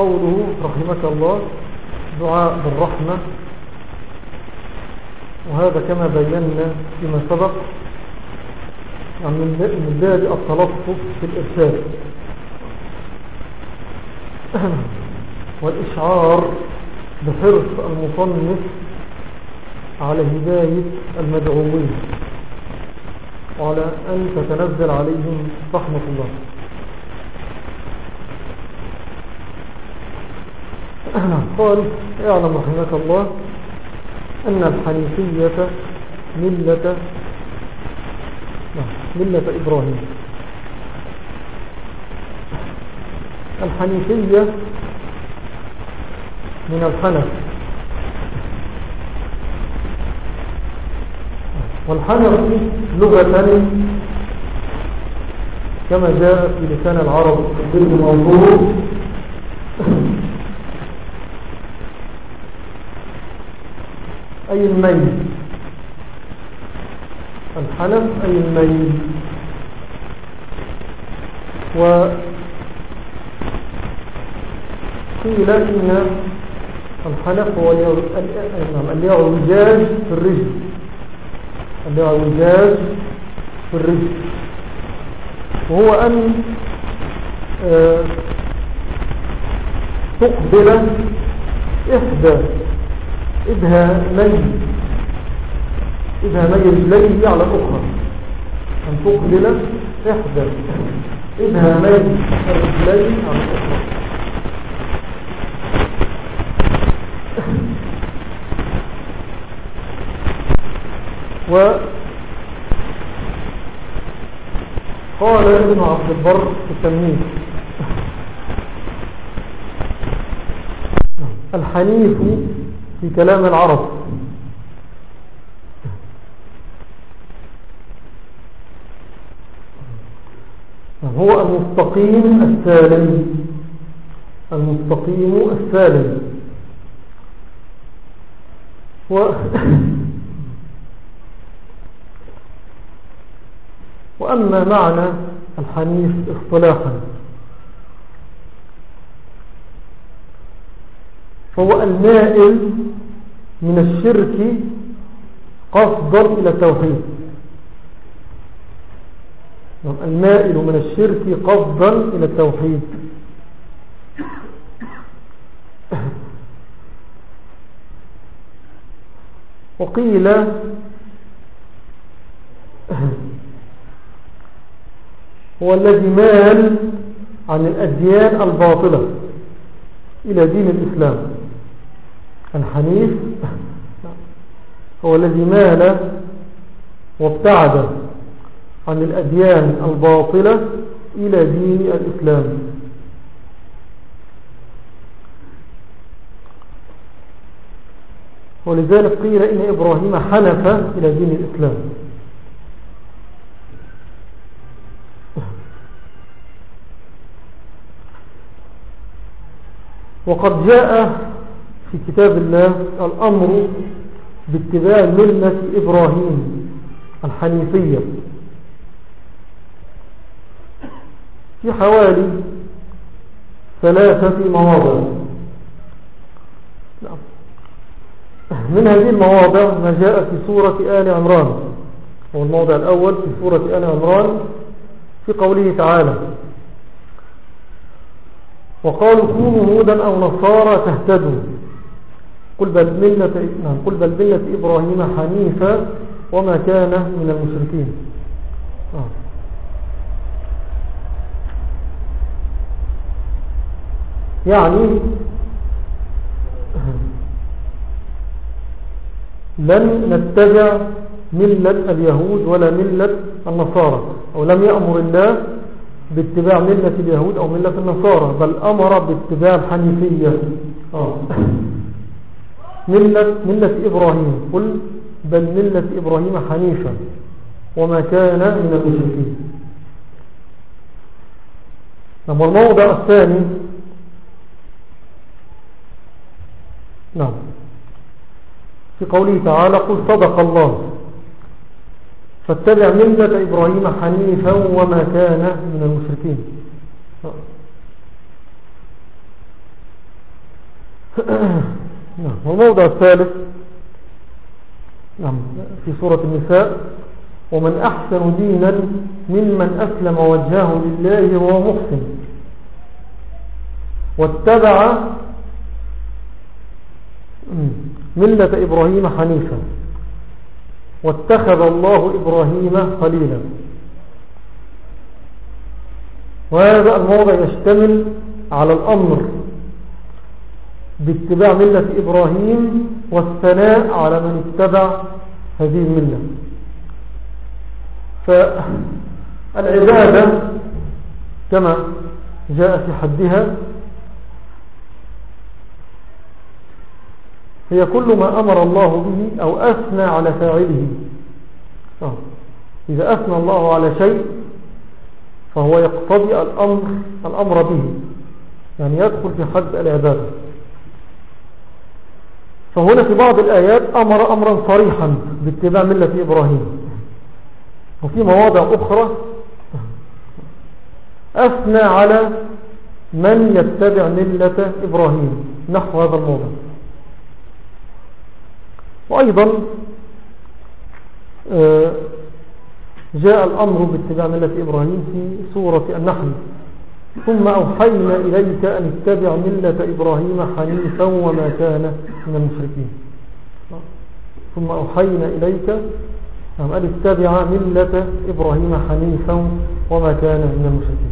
وقوله رحمك الله دعاء بالرحمة. وهذا كما بينا فيما سبق من باب التلطف في الإرشاد والإشعار بحرص المصنف على هداية المدعوين وعلى أن تتنزل عليهم رحمة الله. قال اعلم رحمك الله أن الحنيفية ملة ملة إبراهيم. الحنيفية من الحنف. والحنف لغة كما جاء في لسان العرب بالمنظور. أي الميل. الحنف أي الميل. وقيل إن الحنف هو الإعوجاج في الرجل. الإعوجاج في الرجل. وهو أن آه تقبل إحدى إبهامين إبهامي رجليه على الأخرى أن تقبل إحدى. إبهامي رجليه على الأخرى و قال ابن عبد البر في التمهيد الحنيف في كلام العرب. هو المستقيم السالم. المستقيم السالم. و وأما معنى الحنيف اصطلاحا. فهو المائل من الشرك قصدا إلى التوحيد. المائل من الشرك قصدا إلى التوحيد. وقيل هو الذي مال عن الأديان الباطلة إلى دين الإسلام. الحنيف هو الذي مال وابتعد عن الأديان الباطلة إلى دين الإسلام. ولذلك قيل إن إبراهيم حنف إلى دين الإسلام. وقد جاء في كتاب الله الأمر باتباع ملة إبراهيم الحنيفية. في حوالي ثلاثة مواضع. نعم. من هذه المواضع ما جاء في سورة آل عمران. هو الموضع الأول في سورة آل عمران في قوله تعالى وقالوا كونوا هودا أو نصارى تهتدوا. قل بل ملة, نعم قل بل ملة إبراهيم حنيفا وما كان من المشركين آه. يعني لن نتبع ملة اليهود ولا ملة النصارى أو لم يأمر الله باتباع ملة اليهود أو ملة النصارى بل أمر باتباع الحنيفية آه. ملة, ملة إبراهيم. قل بل ملة إبراهيم حنيفا وما كان من المشركين. أما الموضع الثاني. نعم. في قوله تعالى قل صدق الله. فاتبع ملة إبراهيم حنيفا وما كان من المشركين. نعم. والموضع الثالث نعم في سورة النساء ومن أحسن دينا ممن أسلم وجهه لله وهو محسن. واتبع ملة إبراهيم حنيفا. واتخذ الله إبراهيم خليلا. وهذا الموضع يشتمل على الأمر باتباع ملة إبراهيم والثناء على من اتبع هذه الملة. فالعبادة كما جاء في حدها هي كل ما أمر الله به أو أثنى على فاعله. آه. إذا أثنى الله على شيء فهو يقتضي الأمر, الأمر به. يعني يدخل في حد العبادة. فهنا في بعض الآيات أمر أمرا صريحا باتباع ملة إبراهيم. وفي مواضع أخرى أثنى على من يتبع ملة إبراهيم. نحو هذا الموضع وأيضا آه، جاء الأمر باتباع ملة إبراهيم في سورة النحل. ثم أوحينا إليك أن اتبع ملة إبراهيم حنيفا وما كان من المشركين. ثم أوحينا إليك أن اتبع ملة إبراهيم حنيفا وما كان من المشركين.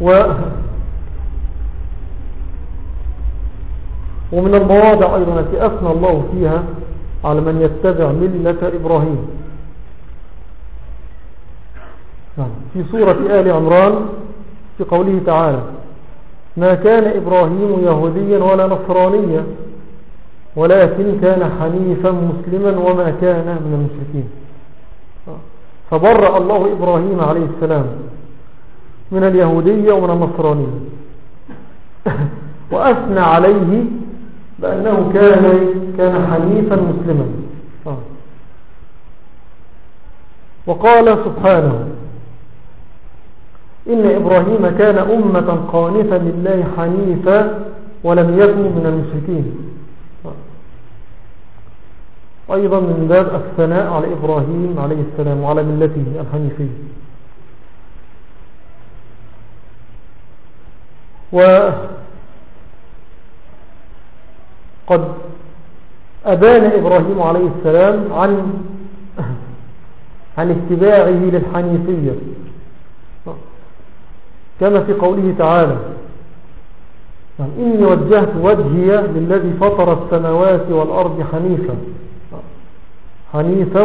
و ومن المواضع أيضا التي أثنى الله فيها على من يتبع ملة إبراهيم نعم. في سورة آل عمران في قوله تعالى ما كان إبراهيم يهوديا ولا نصرانيا ولكن كان حنيفا مسلما وما كان من المشركين. فبرأ الله إبراهيم عليه السلام من اليهودية ومن النصرانية. وأثنى عليه بأنه كان كان حنيفا مسلما. وقال سبحانه إن إبراهيم كان أمة قانفا لله حنيفا ولم يكن من المشركين. أيضا من باب الثناء على إبراهيم عليه السلام وعلى ملته الحنيفية. وقد أبان إبراهيم عليه السلام عن عن اتباعه للحنيفية. كما في قوله تعالى إني وجهت وجهي للذي فطر السماوات والأرض حنيفا حنيفا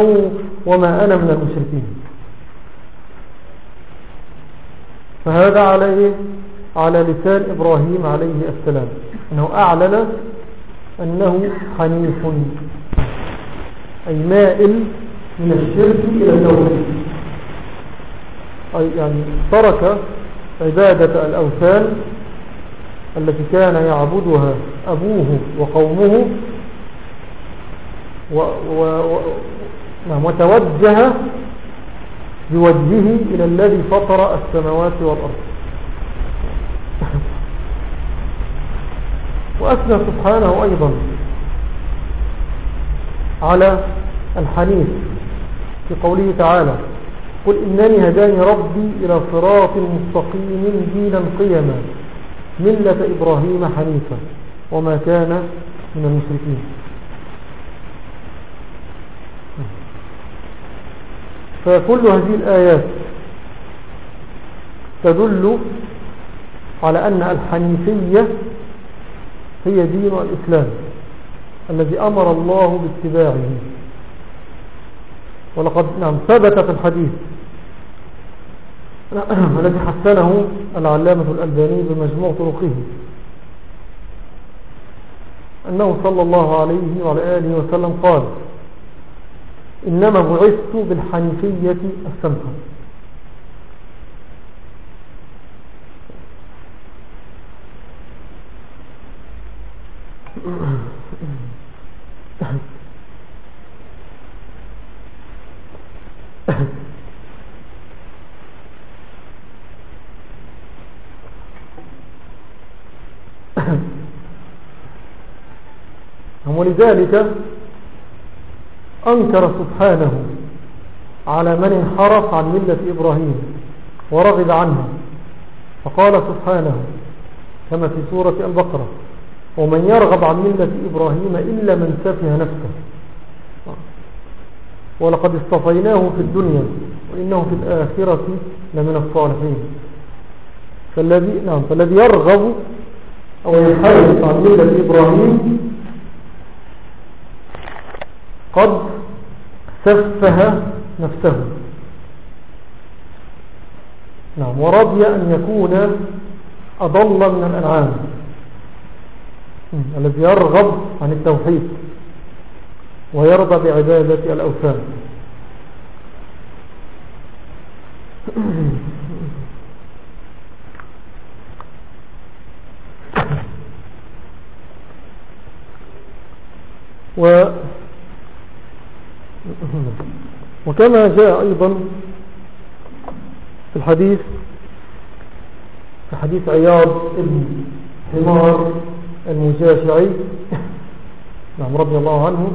وما أنا من المشركين فهذا على إيه؟ على لسان إبراهيم عليه السلام أنه أعلن أنه حنيف أي مائل من الشرك إلى التوحيد أي يعني ترك عبادة الأوثان التي كان يعبدها أبوه وقومه و و وتوجه بوجهه إلى الذي فطر السماوات والأرض. وأثنى سبحانه أيضا على الحنيف في قوله تعالى قل إنني هداني ربي إلى صراط مستقيم دينا قيما ملة إبراهيم حنيفا وما كان من المشركين. فكل هذه الآيات تدل على أن الحنيفية هي دين الإسلام الذي أمر الله باتباعه. ولقد نعم ثبت في الحديث الذي حسنه العلامة الألباني بمجموع طرقه. أنه صلى الله عليه وعلى آله وسلم قال إنما بعثت بالحنيفية السمحة. ولذلك أنكر سبحانه على من انحرف عن ملة إبراهيم ورغب عنها فقال سبحانه كما في سورة البقرة ومن يرغب عن ملة إبراهيم إلا من سفه نفسه. ولقد اصطفيناه في الدنيا وإنه في الآخرة لمن الصالحين. فالذي, نعم فالذي يرغب أو يحرص عن ملة إبراهيم قد سفه نفسه. نعم ورضي أن يكون أضل من الأنعام. الذي يرغب عن التوحيد ويرضى بعبادة الأوثان. و وكما جاء أيضا في الحديث في حديث عياض ابن حمار المجاشعي نعم رضي الله عنه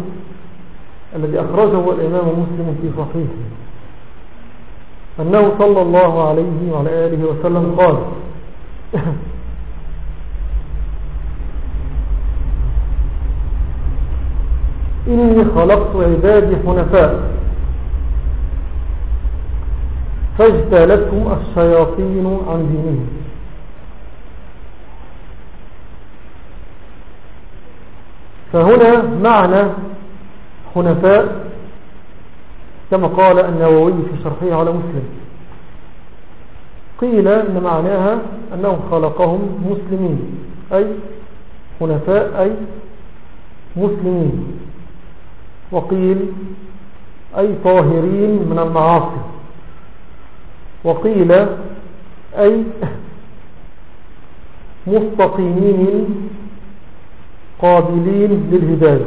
الذي أخرجه الإمام مسلم في صحيحه. أنه صلى الله عليه وعلى آله وسلم قال إني خلقت عبادي حنفاء. فاجتالتهم الشياطين عن دينهم. فهنا معنى حنفاء كما قال النووي في شرحه على مسلم. قيل إن معناها انه خلقهم مسلمين أي حنفاء أي مسلمين. وقيل أي طاهرين من المعاصي. وقيل أي مستقيمين قابلين للهداية.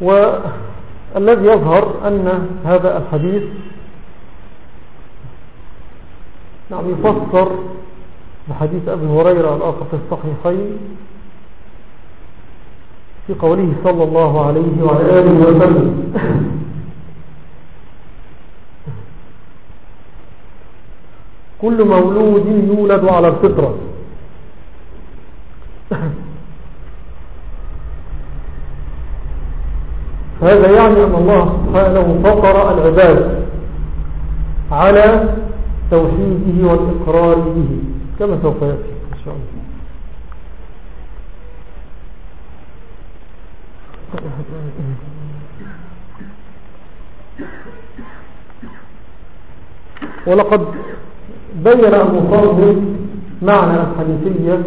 والذي يظهر أن هذا الحديث نعم يفسر بحديث أبي هريرة الآخر في الصحيحين في قوله صلى الله عليه وعلى آله وسلم. كل مولود يولد على الفطرة. هذا يعني أن الله سبحانه فطر العباد على توحيده والإقرار به. كما سوف يأتي إن شاء الله. ولقد بين المصرف معنى الحنيفية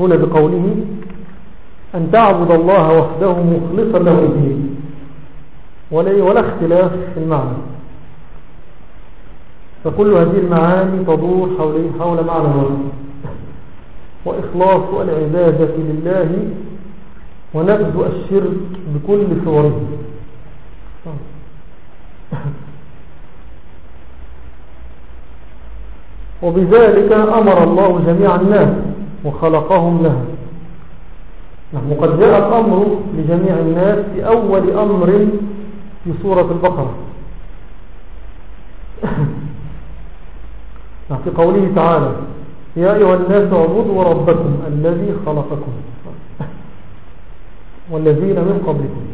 هنا بقوله أن تعبد الله وحده مخلصا له الدين. ولا اختلاف في المعنى. فكل هذه المعاني تدور حول, حول معنى واحد. وإخلاص العبادة لله ونبذ الشرك بكل صوره. وبذلك أمر الله جميع الناس وخلقهم لها نحن قد جاء الأمر لجميع الناس في أول أمر في سورة البقرة. في قوله تعالى يا أيها الناس اعبدوا ربكم الذي خلقكم والذين من قبلكم.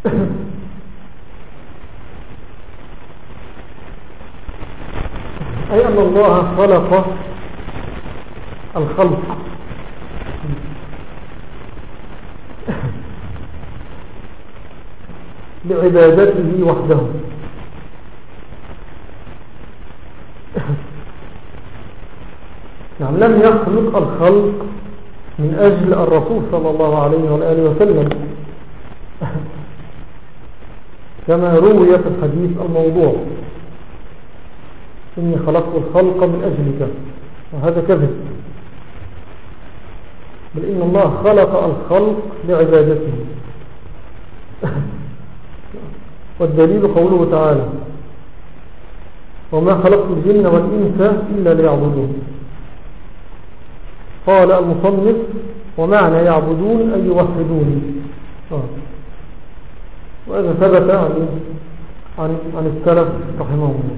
أي أن الله خلق الخلق؟ لعبادته وحده. نعم لم يخلق الخلق من أجل الرسول صلى الله عليه وآله وسلم. كما روي في الحديث الموضوع. إني خلقت الخلق من أجلك وهذا كذب. بل إن الله خلق الخلق لعبادته. والدليل قوله تعالى وما خلقت الجن والإنس إلا ليعبدون. قال المصنف ومعنى يعبدون أي يوحدوني آه. وهذا ثبت عن, عن, عن السلف رحمه الله.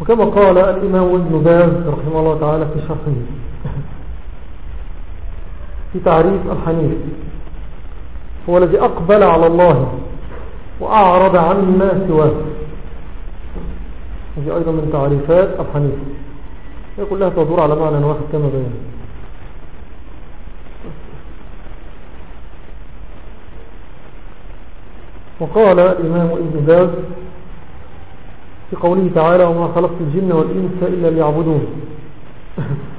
وكما قال الإمام ابن باز رحمه الله تعالى في شرحه. في تعريف الحنيف. هو الذي أقبل على الله وأعرض عما سواه. هذه أيضا من تعريفات الحنيف. هي كلها تدور على معنى واحد كما بيان وقال الإمام ابن باز في قوله تعالى وما خلقت الجن والإنس إلا ليعبدون.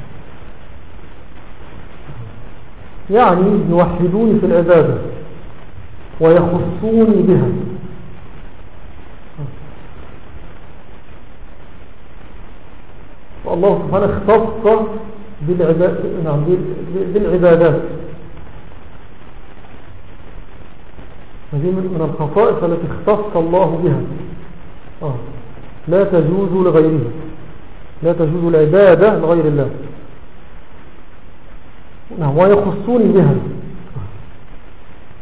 يعني يوحدوني في العبادة ويخصوني بها. والله سبحانه اختص نعم، بالعبادات. هذه من الخصائص التي اختص الله بها. آه. لا تجوز لغيره. لا تجوز العبادة لغير الله. نعم ويخصوني بها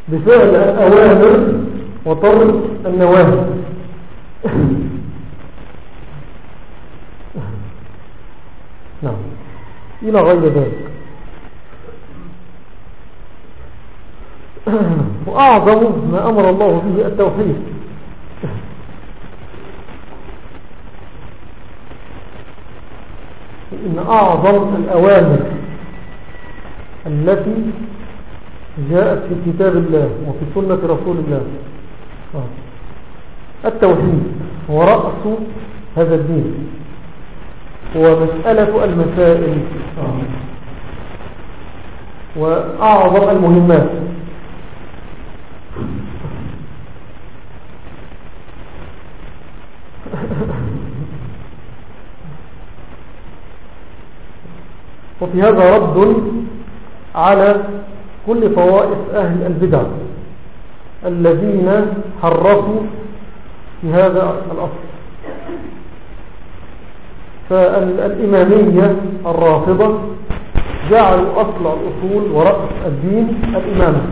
بفعل الأوامر وطرد النواهي. نعم إلى غير ذلك. وأعظم ما أمر الله به التوحيد. إن أعظم الأوامر التي جاءت في كتاب الله وفي سنة رسول الله. التوحيد هو رأس هذا الدين. هو مسألة المسائل وأعظم المهمات. وفي هذا رد على كل طوائف أهل البدع الذين حرفوا في هذا الأصل. فالإمامية الرافضة جعلوا أصل الأصول ورأس الدين الإمامة.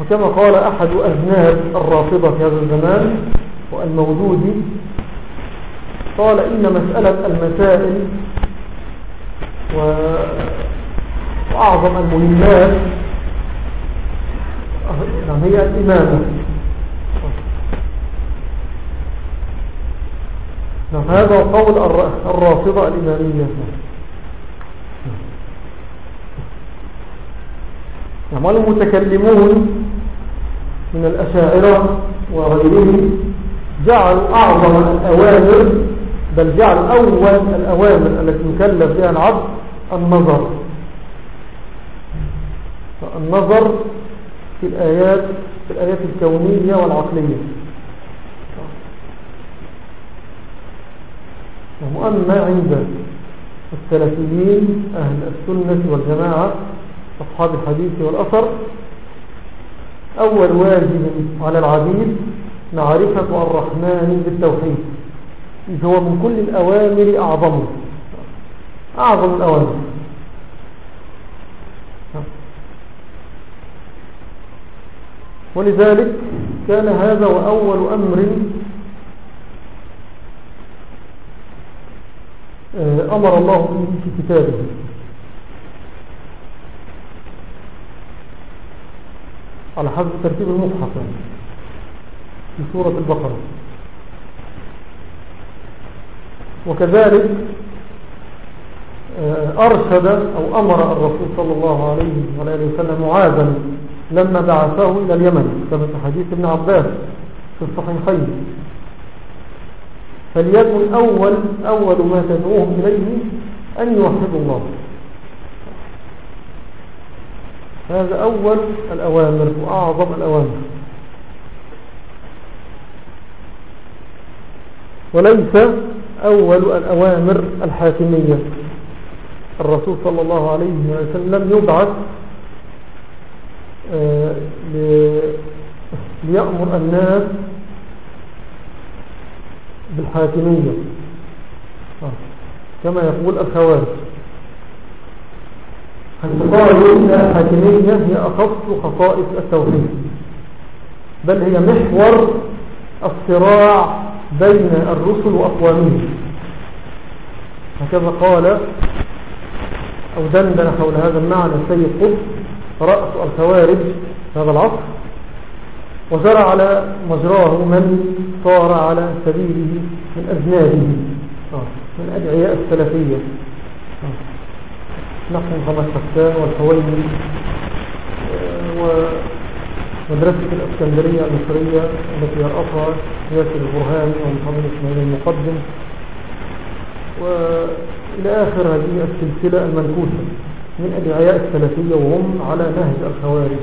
وكما قال أحد أذناب الرافضة في هذا الزمان والموجود قال إن مسألة المسائل وأعظم المهمات نعم، هي الإمامة. نعم، هذا قول الرافضة الإمامية. نعم. والمتكلمون من الأشاعرة وغيرهم جعلوا أعظم الأوامر بل جعل أول الأوامر التي يكلف بها العبد النظر. النظر في الآيات في الآيات الكونية والعقلية. وأما عند السلفيين أهل السنة والجماعة أصحاب الحديث والأثر. أول واجب على العبيد معرفة الرحمن بالتوحيد. إذ هو من كل الأوامر أعظم. أعظم الأوامر. ولذلك كان هذا وأول أمر آه، أمر الله به في كتابه. على حسب ترتيب المصحف في سورة البقرة. وكذلك آه، أرشد أو أمر الرسول صلى الله عليه وسلم معاذا لما بعثه إلى اليمن. كما في حديث ابن عباس في الصحيحين. فليكن أول, أول ما تدعوهم إليه أن يوحدوا الله. هذا أول الأوامر وأعظم الأوامر وليس أول الأوامر الحاكمية. الرسول صلى الله عليه وسلم يبعث آه، ليأمر الناس بالحاكمية. آه، كما يقول الخوارج. قالوا إن الحاكمية هي أخص خصائص التوحيد بل هي محور الصراع بين الرسل وأقوامهم. هكذا قال أو دندن حول هذا المعنى السيد قطب رأس الخوارج هذا العصر وجرى على مجراه من صار على سبيله من أذنابه آه، من أدعياء السلفية. آه، نحن محمد حسان والحويني آه، ومدرسة الأسكندرية المصرية التي يرأسها ياسر البرهاني ومحمد إسماعيل المقدم. وإلى آخر هذه السلسلة المنكوسة من أدعياء السلفية وهم على نهج الخوارج.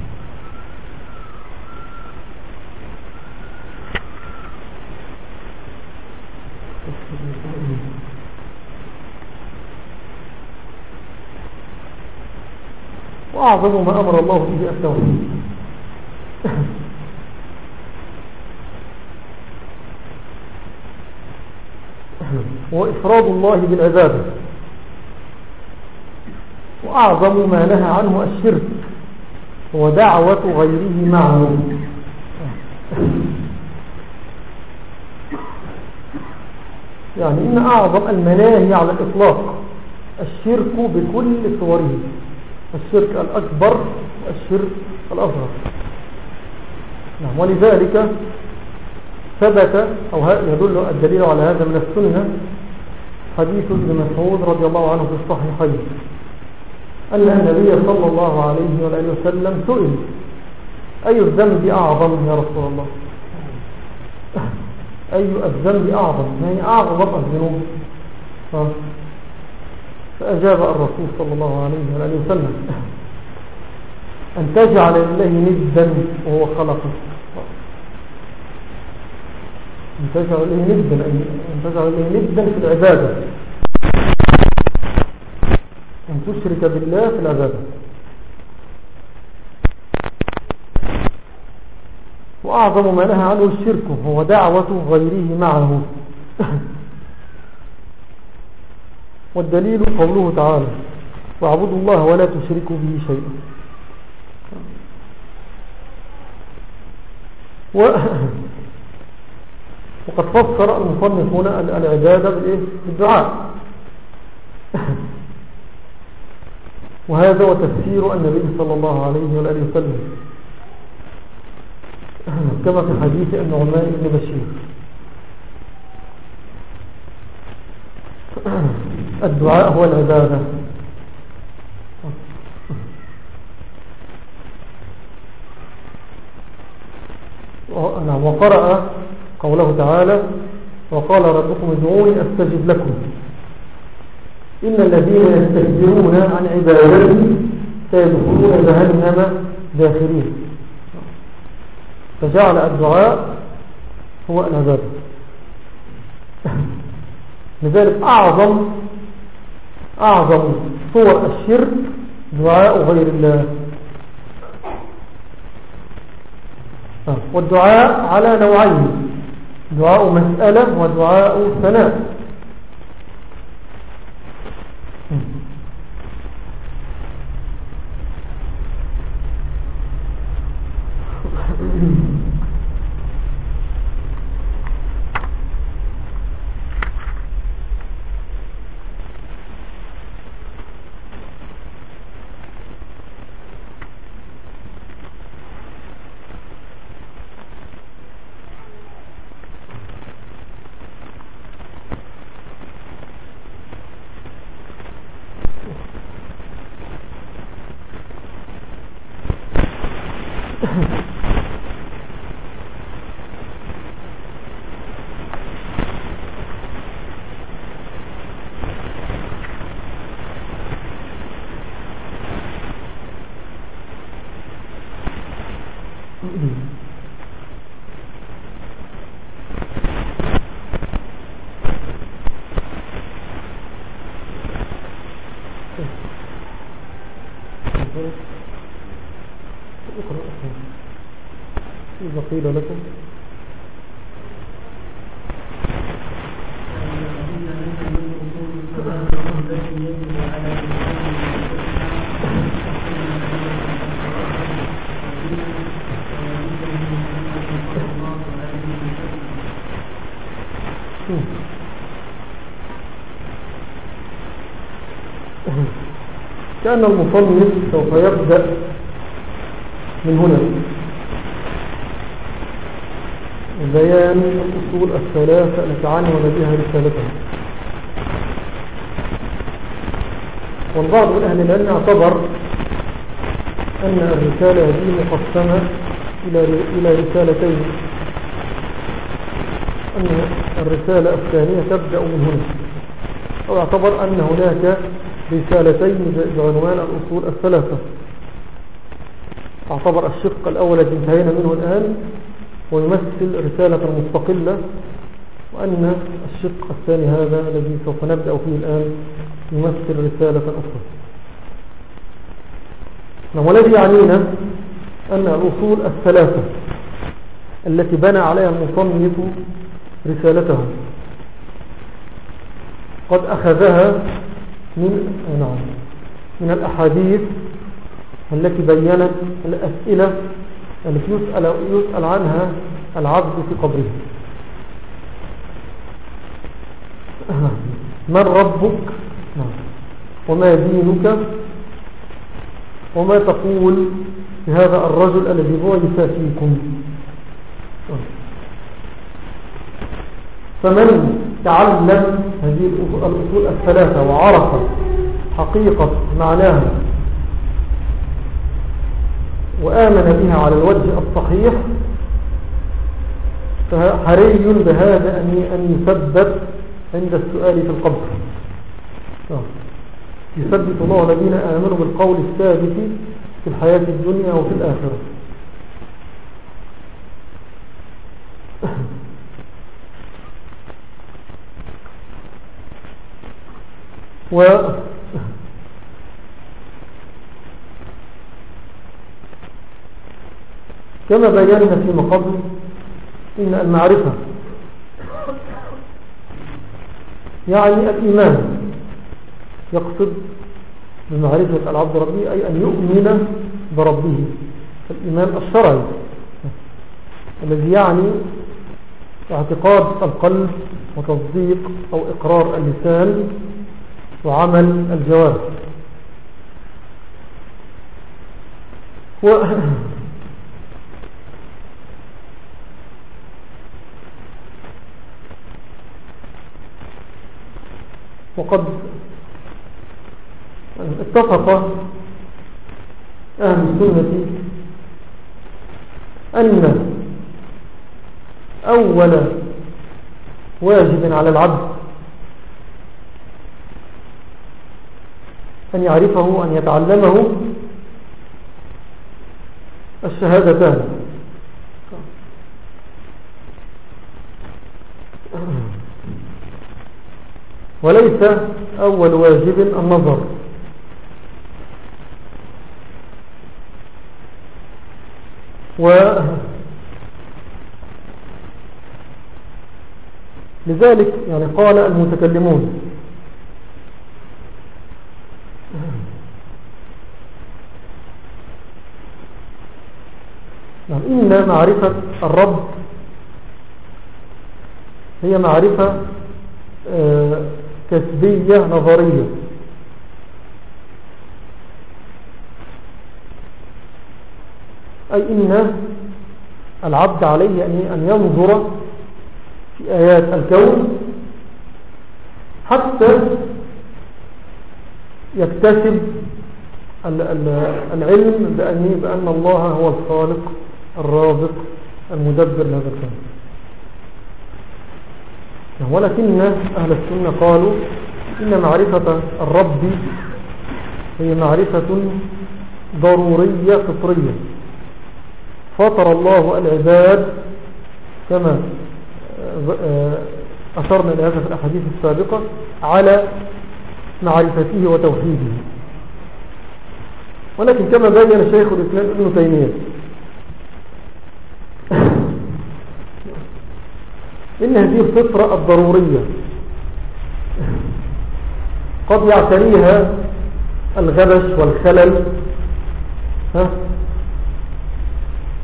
وأعظم ما أمر الله به التوحيد. وإفراد الله بالعبادة وأعظم ما نهى عنه الشرك. ودعوة غيره معه. يعني إن أعظم المناهي على الإطلاق الشرك بكل صوره. الشرك الأكبر والشرك الأصغر. نعم ولذلك ثبت أو يدل الدليل على هذا من السنة حديث ابن مسعود رضي الله عنه في الصحيحين أن النبي صلى الله عليه وآله وسلم سئل أي الذنب أعظم يا رسول الله؟ أي الذنب أعظم؟ يعني أعظم الذنوب. فأجاب الرسول صلى الله عليه وسلم أن تجعل لله ندا وهو خلقك. أن تجعل لله ندا أن تجعل لله ندا في العبادة. أن تشرك بالله في العبادة. وأعظم ما نهى عنه الشرك هو دعوة غيره معه. والدليل قوله تعالى واعبدوا الله ولا تشركوا به شيئا. و وقد فسر المصنف هنا العبادة بالدعاء. وهذا هو تفسير النبي صلى الله عليه وآله وسلم. كما في حديث النعمان بن بشير. الدعاء هو العبادة. نعم وقرأ قوله تعالى وقال ربكم ادعوني أستجب لكم. إن الذين يستكبرون عن عبادتي سيدخلون جهنم داخلين فجعل الدعاء هو العبادة. لذلك أعظم أعظم صور الشرك دعاء غير الله. والدعاء على نوعين. دعاء مسألة ودعاء ثناء. قيل لكم؟ كأن المصنف سوف يبدأ من هنا. بيان الأصول الثلاثة التي عنون بها رسالته والبعض من أهل العلم اعتبر أن الرسالة هذه مقسمة إلى رسالتين. أن الرسالة الثانية تبدأ من هنا. أو اعتبر أن هناك رسالتين بعنوان الأصول الثلاثة. اعتبر الشق الأول الذي انتهينا منه الآن ويمثل رسالة مستقلة وأن الشق الثاني هذا الذي سوف نبدأ فيه الآن يمثل رسالة أخرى. نعم، والذي يعنينا أن الأصول الثلاثة التي بنى عليها المصنف رسالته قد أخذها من نعم من الأحاديث التي بينت الأسئلة التي يسأل, يسأل عنها العبد في قبره. من ربك؟ وما دينك؟ وما تقول لهذا الرجل الذي بعث فيكم؟ فمن تعلم هذه الأصول الثلاثة وعرف حقيقة معناها وآمن بها على الوجه الصحيح فحري بهذا أن يثبت عند السؤال في القبر. يثبت الله الذين آمنوا بالقول الثابت في الحياة الدنيا وفي الآخرة. و كما بينا فيما قبل إن المعرفة يعني الإيمان يقصد بمعرفة العبد ربه أي أن يؤمن بربه الإيمان الشرعي الذي يعني اعتقاد القلب وتصديق أو إقرار اللسان وعمل الجوارح. وقد اتفق أهل السنة أن أول واجب على العبد أن يعرفه أن يتعلمه الشهادتان. وليس أول واجب النظر و لذلك يعني قال المتكلمون يعني إن معرفة الرب هي معرفة كسبية نظرية. أي إن العبد عليه أن ينظر في آيات الكون حتى يكتسب العلم بأن الله هو الخالق الرازق المدبر لهذا الكون. ولكن أهل السنة قالوا إن معرفة الرب هي معرفة ضرورية فطرية. فطر الله العباد كما آه، أشرنا إلى هذا في الأحاديث السابقة على معرفته وتوحيده. ولكن كما بين شيخ الإسلام ابن تيمية. إن هذه الفطرة الضرورية. قد يعتريها الغبش والخلل ها؟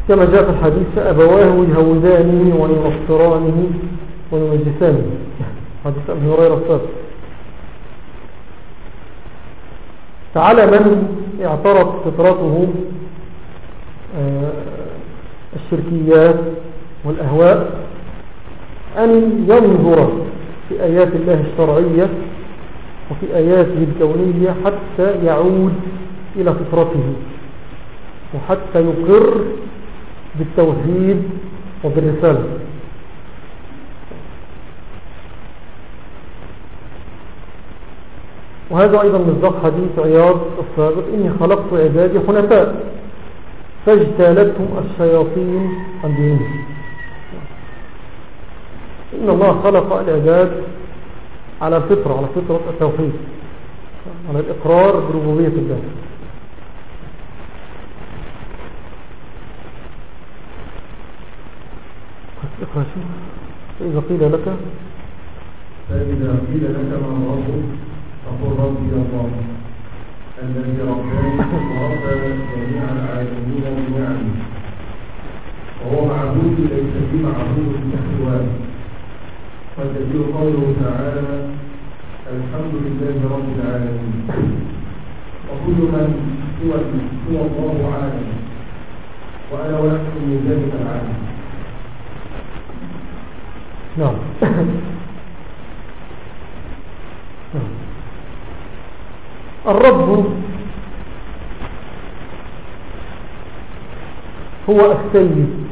كما جاء في الحديث أبواه يهودانه وينصرانه ويمجسانه حديث أبي هريرة الصادق. تعالى من اعترض فطرته آه، الشركيات والأهواء. أن ينظر في آيات الله الشرعية وفي آياته الكونية حتى يعود إلى فطرته وحتى يقر بالتوحيد وبالرسالة. وهذا أيضا مصداق حديث عياض السابق إني خلقت عبادي حنفاء فاجتالتهم الشياطين عن دينهم إن الله خلق العباد على الفطرة على فطرة التوحيد على الإقرار بربوبية الله. فإذا قيل لك؟ فإذا قيل لك من ربك فقل ربي الله الذي رباني ورب جميع العالمين بنعمه. وهو معبود ليس في معبود سواه والدليل قوله تعالى الحمد لله رب العالمين. وكل من سوى سوى الله عالم. وأنا ونحن من ذلك العالم. نعم. الرب هو السيد.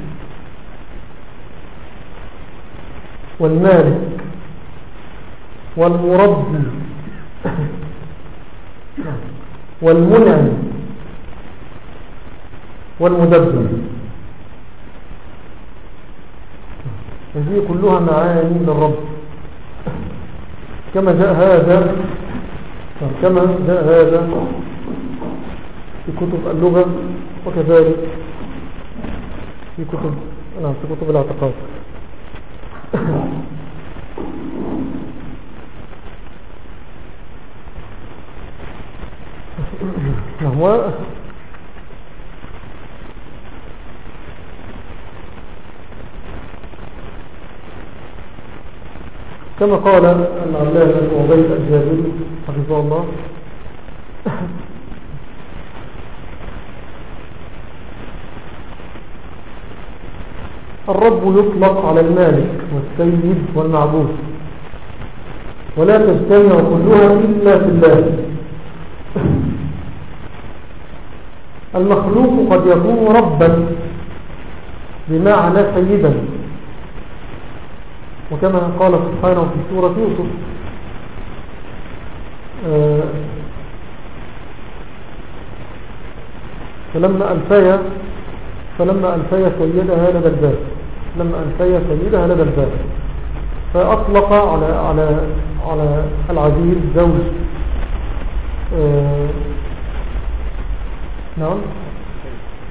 والمالك والمربي والمنعم والمدبر. هذه كلها معاني للرب كما جاء هذا كما جاء هذا في كتب اللغة وكذلك في كتب نعم في كتب الاعتقاد. نعم كما قال العلامة عبيد الجابري حفظه الله. الرب يطلق على المالك والسيد والمعبود. ولا تجتمع كلها إلا في الله. المخلوق قد يكون ربا بمعنى سيدا. وكما قال سبحانه في سورة يوسف آه، فلما ألفيا فلما ألفيا سيدها لدى الباب. لما ألفيا سيدها لدى الباب. فأطلق على على على العزيز زوج. آه، نعم.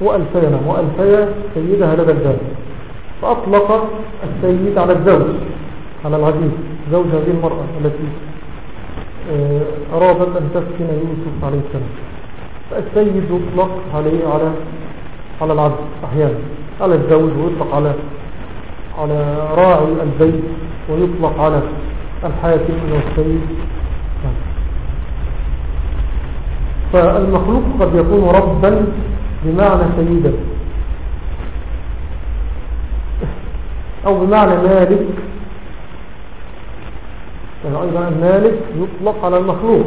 وألفيا نعم. وألفيا سيدها لدى الباب. فأطلق السيد على الزوج على العزيز زوج هذه المرأة التي آه، أرادت أن تسكن يوسف عليه السلام. فالسيد يطلق عليه على على العبد أحيانا. على الزوج ويطلق على على راعي البيت ويطلق على الحاكم والسيد فالمخلوق قد يكون ربا بمعنى سيدا. أو بمعنى مالك. يعني أيضا المالك يطلق على المخلوق.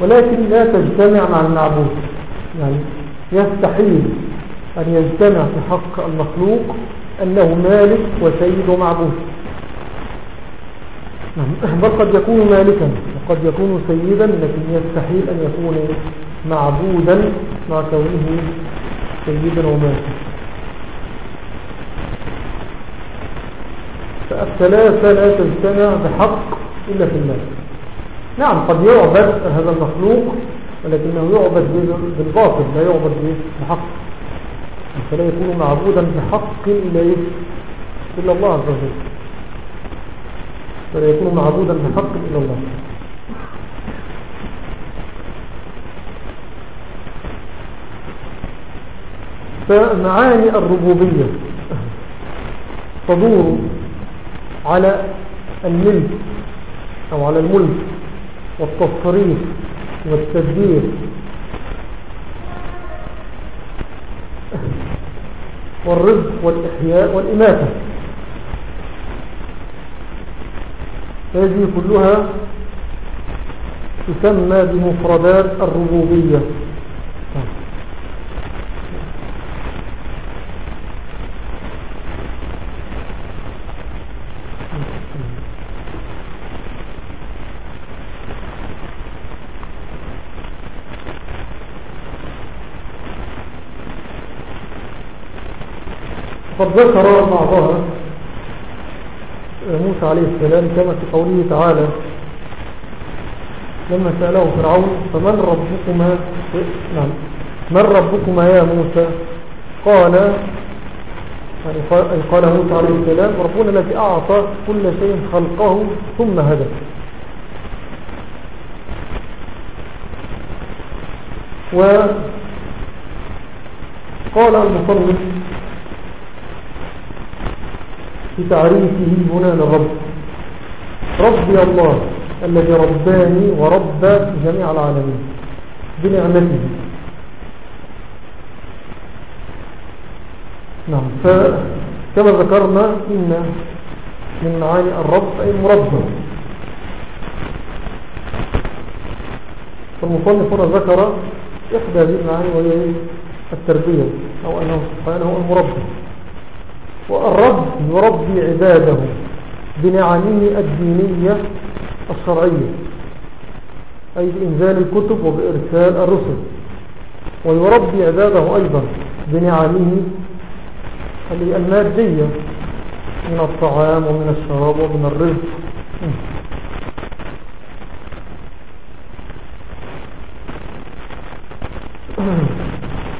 ولكن لا تجتمع مع المعبود. يعني يستحيل. أن يجتمع في حق المخلوق أنه مالك وسيد ومعبود نعم. بل قد يكون مالكا وقد يكون سيدا لكن يستحيل أن يكون معبودا مع كونه سيدا ومالكا فالثلاثة لا تجتمع بحق إلا في الله نعم قد يعبد هذا المخلوق ولكنه يعبد بالباطل لا يعبد بحق. فلا يكون معبودا بحق إلا إلا الله عز وجل. فلا يكون معبودا بحق إلا الله. فمعاني الربوبية تدور على الملك أو على الملك والتصريف والتدبير. والرزق والإحياء والإماتة. هذه كلها تسمى بمفردات الربوبية. قد ذكر بعضها موسى عليه السلام كما في قوله تعالى لما سأله فرعون فمن ربكما؟ نعم. من ربكما يا موسى؟ قال يعني قال موسى عليه السلام ربنا الذي أعطى كل شيء خلقه ثم هدى. وقال المصنف في تعريفه هنا للرب. ربي الله الذي رباني ورب جميع العالمين بنعمته. نعم فكما ذكرنا إن من معاني الرب أي المربى فالمصنف هنا ذكر إحدى هذه المعاني وهي التربية أو أنه سبحانه المربى والرب يربي عباده بنعمه الدينية الشرعية أي بإنزال الكتب وبإرسال الرسل ويربي عباده أيضا بنعمه المادية من الطعام ومن الشراب ومن الرزق.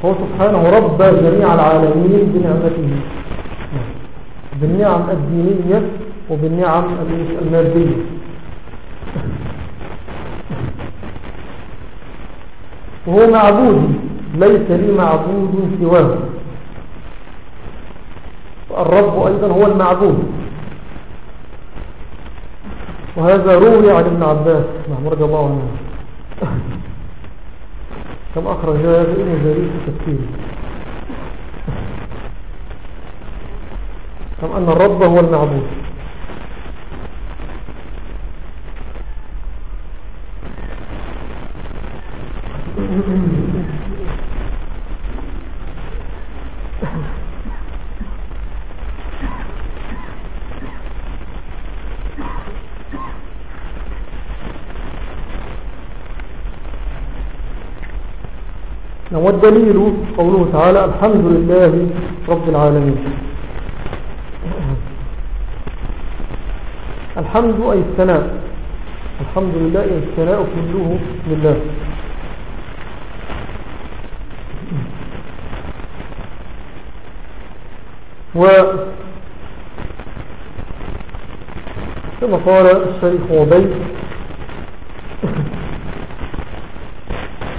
هو سبحانه ربى جميع العالمين بنعمته. بالنعم الدينية وبالنعم المادية. وهو معبود ليس لي معبود سواه. الرب أيضا هو المعبود. وهذا روي عن ابن عباس نعم رضي الله عنه. كم أخرج هذا ابن جرير في تفسيره. كم أن الرب هو المعبود. والدليل قوله تعالى الحمد لله رب العالمين. الحمد أي الثناء. الحمد لله أي الثناء كله لله. و كما قال الشيخ وبيت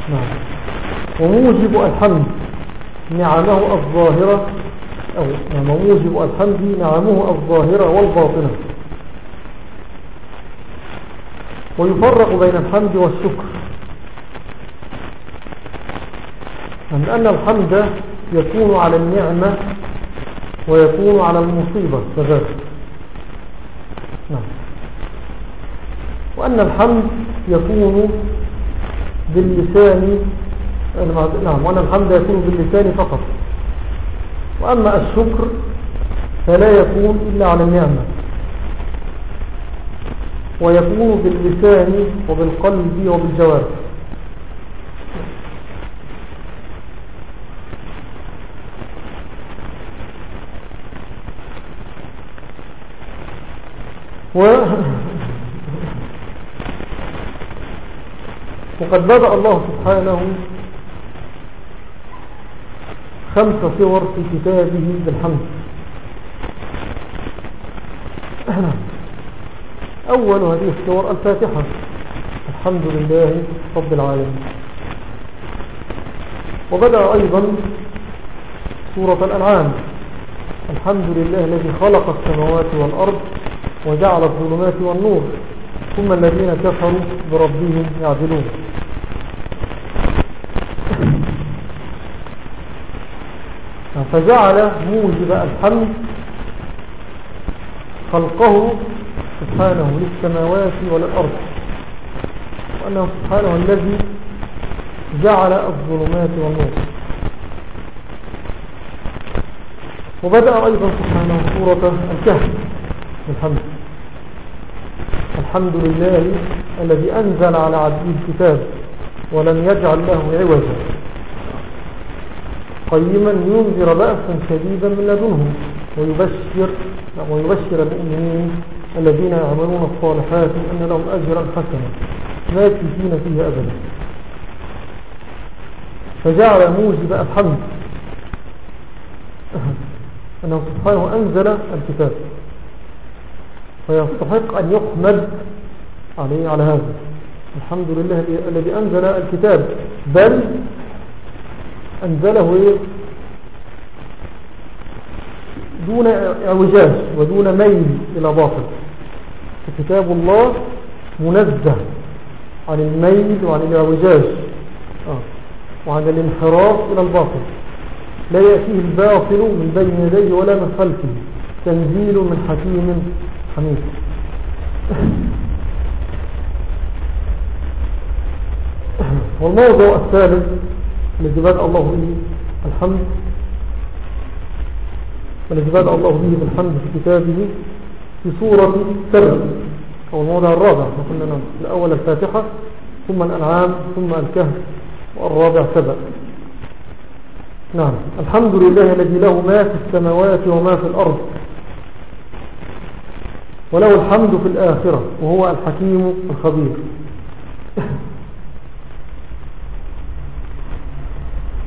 نعم. وموجب الحمد نعمه الظاهرة أو نعم موجب الحمد نعمه الظاهرة والباطنة. ويفرق بين الحمد والشكر. أن أن الحمد يكون على النعمة ويكون على المصيبة كذلك. نعم. وأن الحمد يكون باللسان نعم وأن الحمد يكون باللسان فقط. وأما الشكر فلا يكون إلا على النعمة. ويكون باللسان وبالقلب وبالجوارح. و وقد بدأ الله سبحانه خمس صور في كتابه بالحمد. أول هذه الصور الفاتحة. الحمد لله رب العالمين. وبدأ أيضا سورة الأنعام. الحمد لله الذي خلق السماوات والأرض وجعل الظلمات والنور. ثم الذين كفروا بربهم يعدلون. فجعل موجب الحمد خلقه سبحانه للسماوات والأرض وأنه سبحانه الذي جعل الظلمات والنور. وبدأ أيضا سبحانه سورة الكهف. بالحمد الحمد لله الذي أنزل على عبده الكتاب ولم يجعل له عوجا. قيما ينذر بأسا شديدا من لدنه ويبشر, ويبشر المؤمنين الذين يعملون الصالحات أن لهم أجرا حسنا ماكثين فيه أبدا. فجعل موجب الحمد أنه سبحانه أنزل الكتاب. فيستحق أن يحمد عليه على هذا. الحمد لله الذي أنزل الكتاب. بل أنزله دون اعوجاج ودون ميل إلى باطل. فكتاب الله منزه عن الميل وعن الاعوجاج. آه. وعن الانحراف إلى الباطل. لا يأتيه الباطل من بين يديه ولا من خلفه. تنزيل من حكيم حميد. والموضوع الثالث الذي بدأ الله به الحمد. الذي بدأ الله به بالحمد في كتابه في سورة سر. أو الموضع الرابع قلنا الأول الفاتحة ثم الأنعام ثم الكهف والرابع سبع. نعم. الحمد لله الذي له ما في السماوات وما في الأرض. وله الحمد في الآخرة وهو الحكيم الخبير.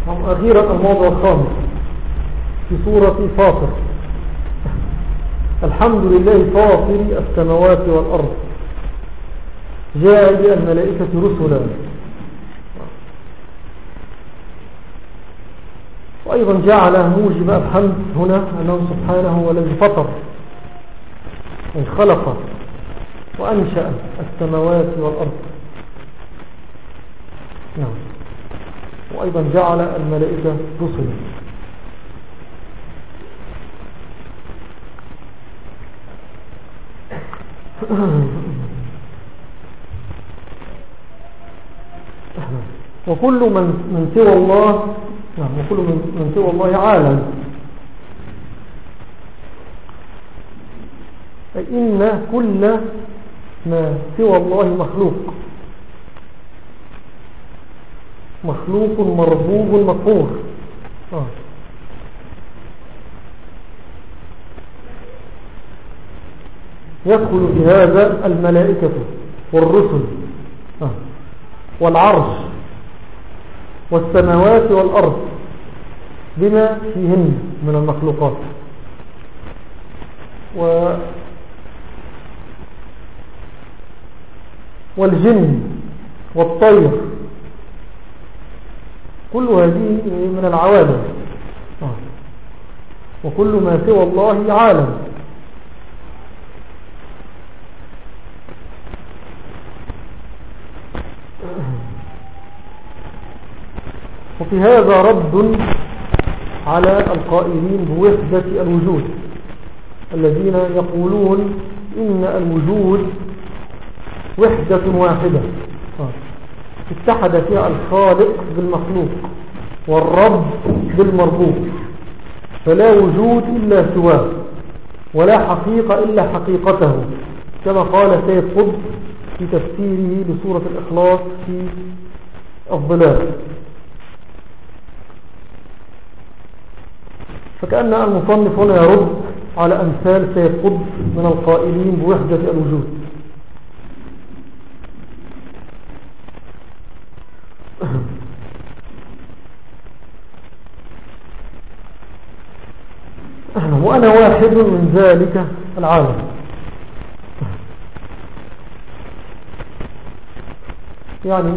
نعم أخيرا الموضوع الخامس. في سورة فاطر. الحمد لله فاطر السماوات والأرض. جاء الملائكة رسلا. وأيضا جعل موجب الحمد هنا أنه سبحانه هو الذي فطر. أي خلق وأنشأ السماوات والأرض. نعم. وأيضا جعل الملائكة رسلا. وكل من, من سوى الله نعم وكل من, من سوى الله عالم. أي إن كل ما سوى الله مخلوق. مخلوق مربوب مطهور آه. يدخل في هذا الملائكة والرسل. آه. والعرش والسماوات والأرض بما فيهن من المخلوقات. و والجن والطير. كل هذه من العوالم. آه. وكل ما سوى الله عالم. وفي هذا رد على القائلين بوحدة الوجود الذين يقولون إن الوجود وحدة واحدة. اتحد فيها الخالق بالمخلوق والرب بالمربوط فلا وجود إلا سواه ولا حقيقة إلا حقيقته كما قال سيد قطب في تفسيره لسورة الإخلاص في الظلال. فكأن المصنف هنا يرد على أمثال سيد قطب من القائلين بوحدة الوجود. وأنا واحد من ذلك العالم. يعني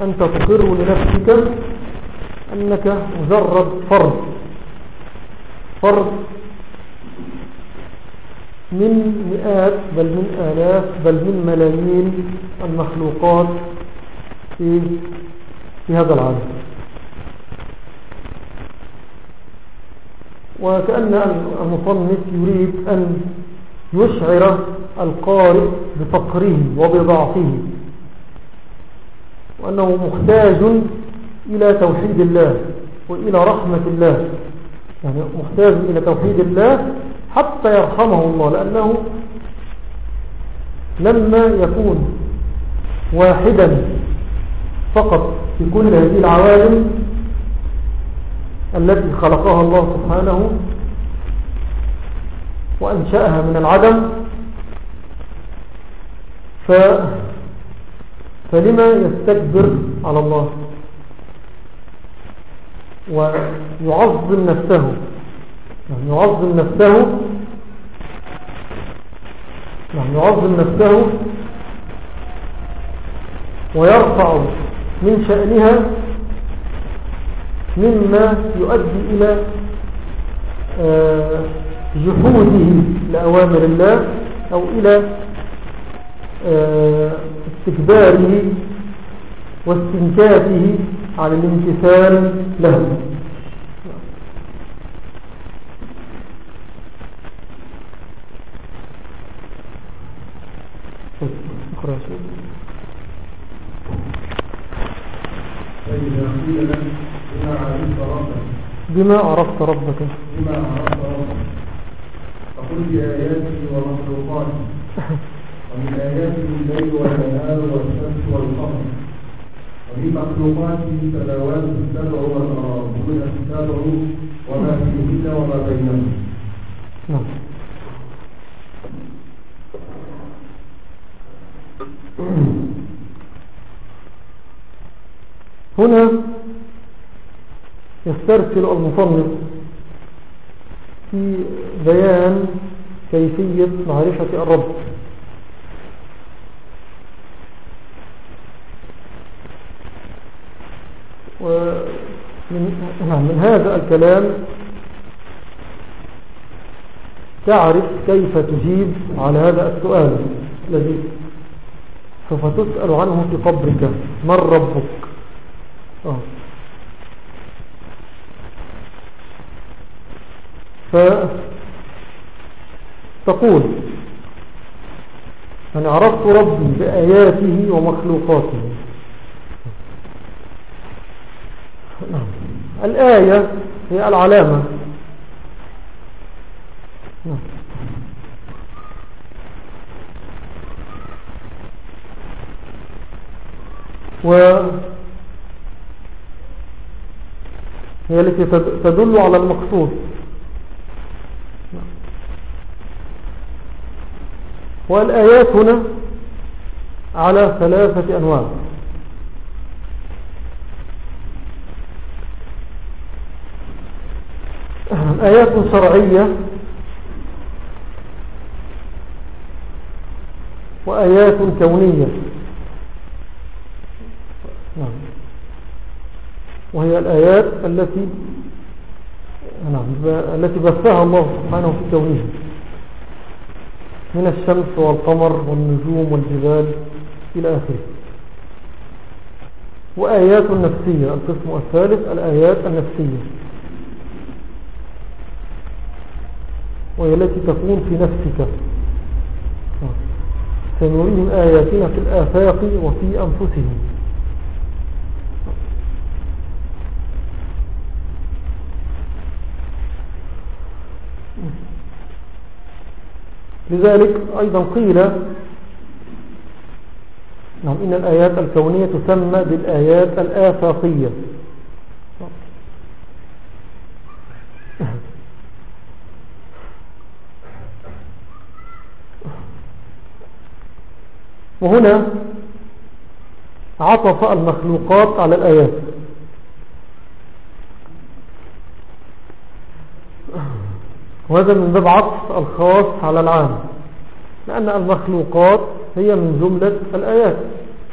أنت تقر لنفسك أنك مجرد فرد. فرد من مئات بل من آلاف بل من ملايين المخلوقات في, في هذا العالم. وكأن المصنف يريد أن يشعر القارئ بفقره وبضعفه وأنه محتاج إلى توحيد الله وإلى رحمة الله. يعني محتاج إلى توحيد الله حتى يرحمه الله لأنه لما يكون واحدا فقط في كل هذه العوالم التي خلقها الله سبحانه وأنشأها من العدم ف فلما يستكبر على الله؟ ويعظم نفسه. يعني يعظم نفسه. يعني يعظم نفسه. ويرفع من شأنها مما يؤدي إلى جحوده لأوامر الله أو إلى استكباره واستنكافه على الامتثال له بما عرفت ربك. بما عرفت ربك فقل بآياته ومخلوقاته. ومن آياته الليل والنهار والشمس والقمر. وفي مخلوقاته سماوات السبع والأراضون السبع وما فيهن وما بينهن. نعم هنا يسترسل المصنف في بيان كيفية معرفة الرب. ومن نعم، من هذا الكلام تعرف كيف تجيب على هذا السؤال الذي سوف تسأل عنه في قبرك. من ربك؟ آه. فتقول أنا عرفت ربي بآياته ومخلوقاته نعم. الآية هي العلامة. نعم. و هي التي تدل على المقصود. والآيات هنا على ثلاثة أنواع. آيات شرعية وآيات كونية. نعم. وهي الآيات التي نعم التي بثها الله سبحانه في كونه من الشمس والقمر والنجوم والجبال إلى آخره. وآيات النفسية القسم الثالث الآيات النفسية. وهي التي تكون في نفسك. سنريهم آياتنا في الآفاق وفي أنفسهم. لذلك أيضا قيل نعم إن الآيات الكونية تسمى بالآيات الآفاقية. وهنا عطف المخلوقات على الآيات. وهذا من باب عطف الخاص على العام لأن المخلوقات هي من جملة الآيات.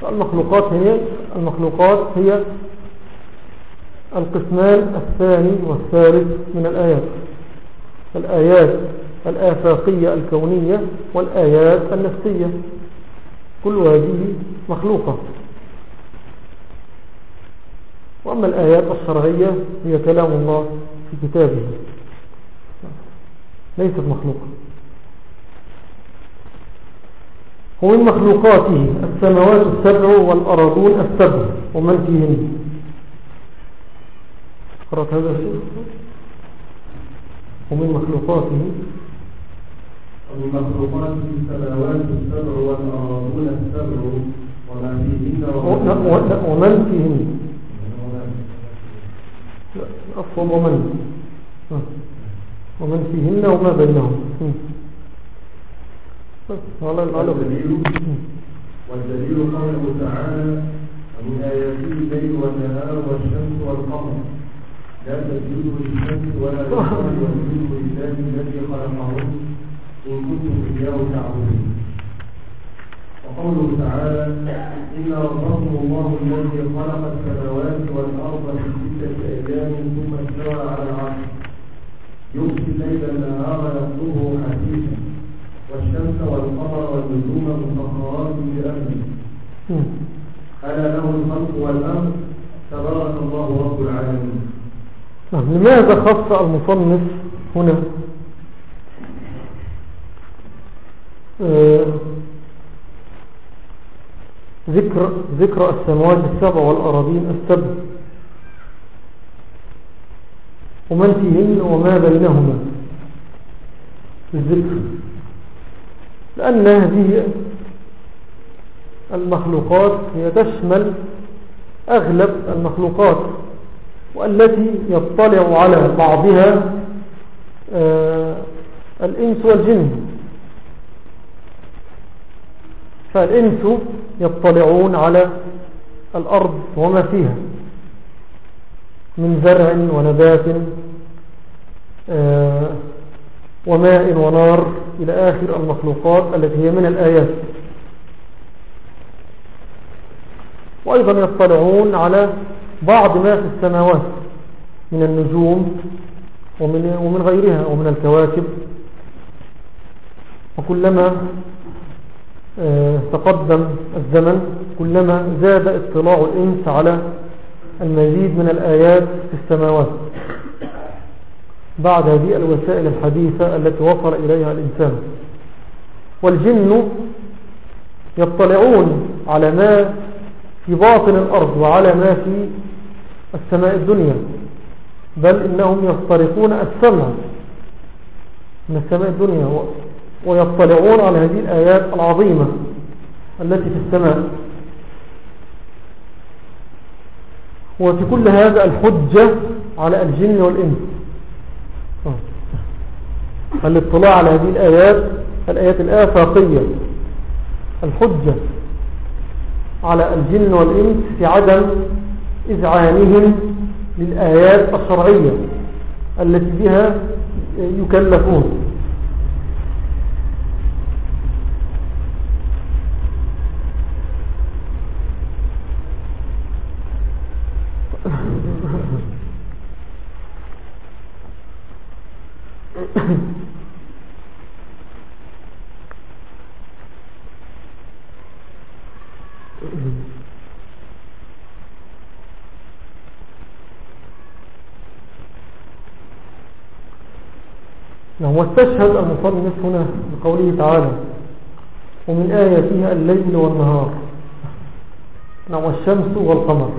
المخلوقات هي المخلوقات هي القسمان الثاني والثالث من الآيات. الآيات الآفاقية الكونية والآيات النفسية. كل هذه مخلوقة. وأما الآيات الشرعية هي كلام الله في كتابه. ليست مخلوقة. ومن مخلوقاته السماوات السبع والأراضون السبع ومن فيهن. قرأت هذا الشيء؟ ومن مخلوقاته ومن مخلوقاته السماوات السبع والأراضون السبع وما فيهن ومن فيهن. أفضل ومن ومن فيهن. وما بينهم والدليل والدليل قوله تعالى ومن آياته الليل والنهار والشمس والقمر. لا تسجدوا للشمس ولا واسجدوا لله الذي خلقهن. إن كنتم إياه تعبدون. وقوله تعالى إن ربكم الله الذي خلق السماوات والأرض في ستة أيام ثم استوى على العرش. يؤتي الليل النهار يطلبه حديثا والشمس والقمر والنجوم مسخرات بأمره ألا له الخلق والأمر. تبارك الله رب العالمين. نعم لماذا خص المصنف هنا آه، ذكر ذكر السماوات السبع والأراضين السبع. ومن فيهن وما بينهما. الذكر. لأن هذه المخلوقات هي تشمل أغلب المخلوقات والتي يطلع على بعضها آه، الإنس والجن. فالإنس يطلعون على الأرض وما فيها من زرع ونبات آه، وماء ونار إلى آخر المخلوقات التي هي من الآيات. وأيضا يطلعون على بعض ما في السماوات من النجوم ومن, غيرها ومن الكواكب. وكلما تقدم الزمن كلما زاد اطلاع الإنس على المزيد من الآيات في السماوات. بعد هذه الوسائل الحديثة التي وصل إليها الإنسان. والجن يطلعون على ما في باطن الأرض وعلى ما في السماء الدنيا. بل إنهم يسترقون السمع من السماء الدنيا. ويطلعون على هذه الآيات العظيمة التي في السماء. وفي كل هذا الحجة على الجن والإنس. الاطلاع على هذه الآيات الآيات الآفاقية الحجة على الجن والإنس في عدم إذعانهم للآيات الشرعية التي بها يكلفون نعم واستشهد المصنف هنا بقوله تعالى ومن آياتها الليل والنهار. نعم والشمس والقمر.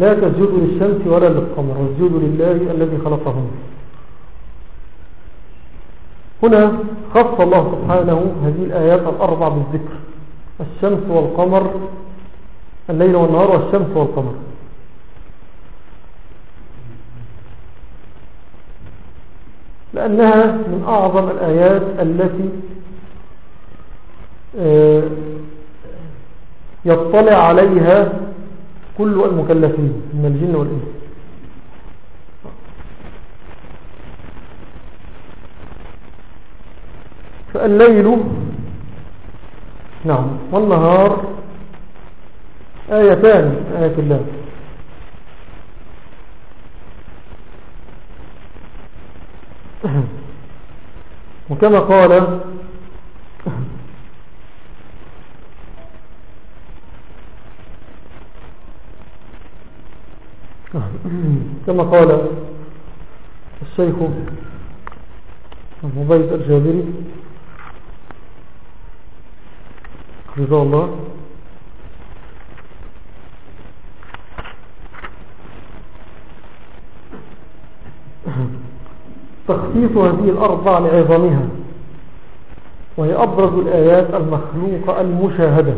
لا تسجدوا للشمس ولا للقمر واسجدوا لله الذي خلقهم. هنا خص الله سبحانه هذه الآيات الأربع بالذكر الشمس والقمر الليل والنهار والشمس والقمر. لأنها من أعظم الآيات التي آه، يطلع عليها كل المكلفين من الجن والإنس. فالليل نعم والنهار آيتان آيات الله. وكما قال كما قال الشيخ مبيد الجابري رضا الله. تخصيص هذه الأربع لعظمها وهي أبرز الآيات المخلوقة المشاهدة.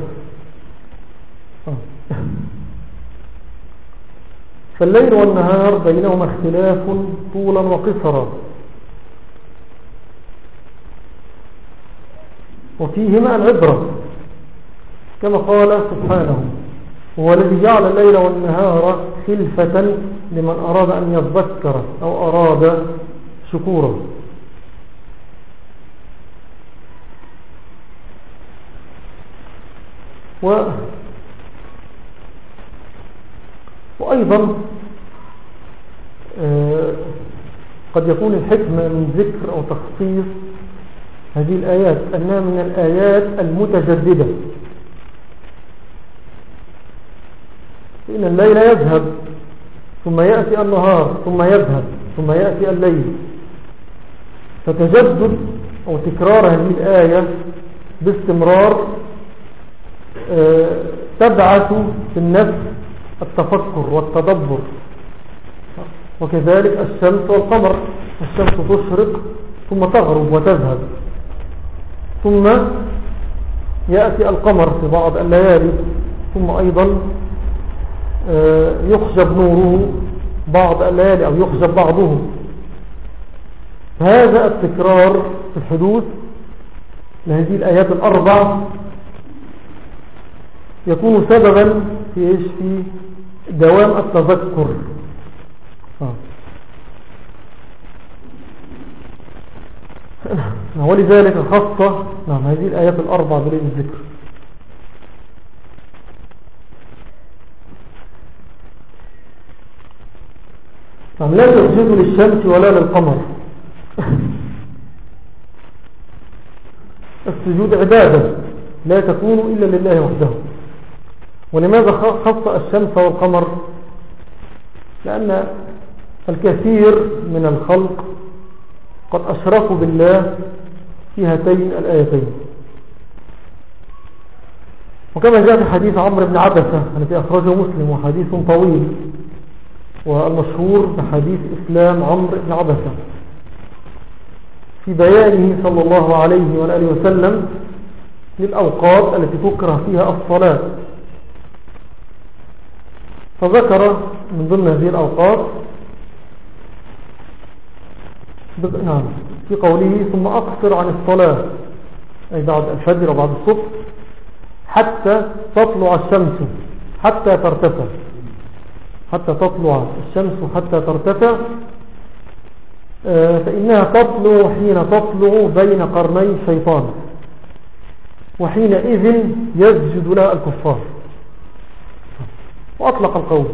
فالليل والنهار بينهما اختلاف طولا وقصرا. وفيهما العبرة كما قال سبحانه هو الذي جعل الليل والنهار خلفة لمن أراد أن يذكر أو أراد شكورا. و وأيضا آه، قد يكون الحكمة من ذكر أو تخصيص هذه الآيات أنها من الآيات المتجددة. إن الليل يذهب ثم يأتي النهار ثم يذهب ثم يأتي الليل. فتجدد أو تكرار هذه الآية باستمرار آه، تبعث في النفس التفكر والتدبر. وكذلك الشمس والقمر. الشمس تشرق ثم تغرب وتذهب. ثم يأتي القمر في بعض الليالي. ثم أيضا آه، يخجب نوره بعض الليالي أو يخجب بعضه. هذا التكرار في الحدوث لهذه الآيات الأربع يكون سببا في في دوام التذكر. آه. ولذلك خاصة نعم هذه الآيات الأربع بريد الذكر. نعم لا تسجد للشمس ولا للقمر. السجود عبادة لا تكون إلا لله وحده. ولماذا خص الشمس والقمر؟ لأن الكثير من الخلق قد أشركوا بالله في هاتين الآيتين. وكما جاء في حديث عمرو بن عبسة الذي أخرجه مسلم وحديث طويل والمشهور بحديث إسلام عمرو بن عبسة. في بيانه صلى الله عليه وآله وسلم للأوقات التي تكره فيها الصلاة. فذكر من ضمن هذه الأوقات نعم في قوله ثم أقصر عن الصلاة أي بعد الفجر وبعد الصبح حتى تطلع الشمس حتى ترتفع. حتى تطلع الشمس حتى ترتفع. آه، فإنها تطلع حين تطلع بين قرني الشيطان وحينئذ يسجد لها الكفار. وأطلق القول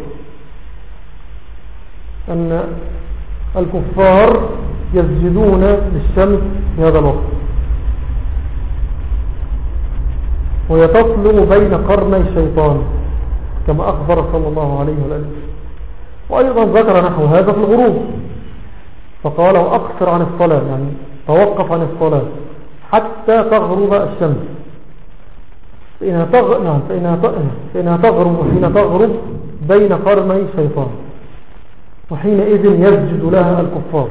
أن الكفار يسجدون للشمس في هذا الوقت. وهي بين قرني الشيطان كما أخبر صلى الله عليه وسلم وأيضا ذكر نحو هذا في الغروب. فقال أقصر عن الصلاة. يعني توقف عن الصلاة حتى تغرب الشمس. فإنها, تغ... نعم فإنها, ت... فإنها تغرب وحين تغرب بين قرني الشيطان. وحينئذ يسجد لها الكفار.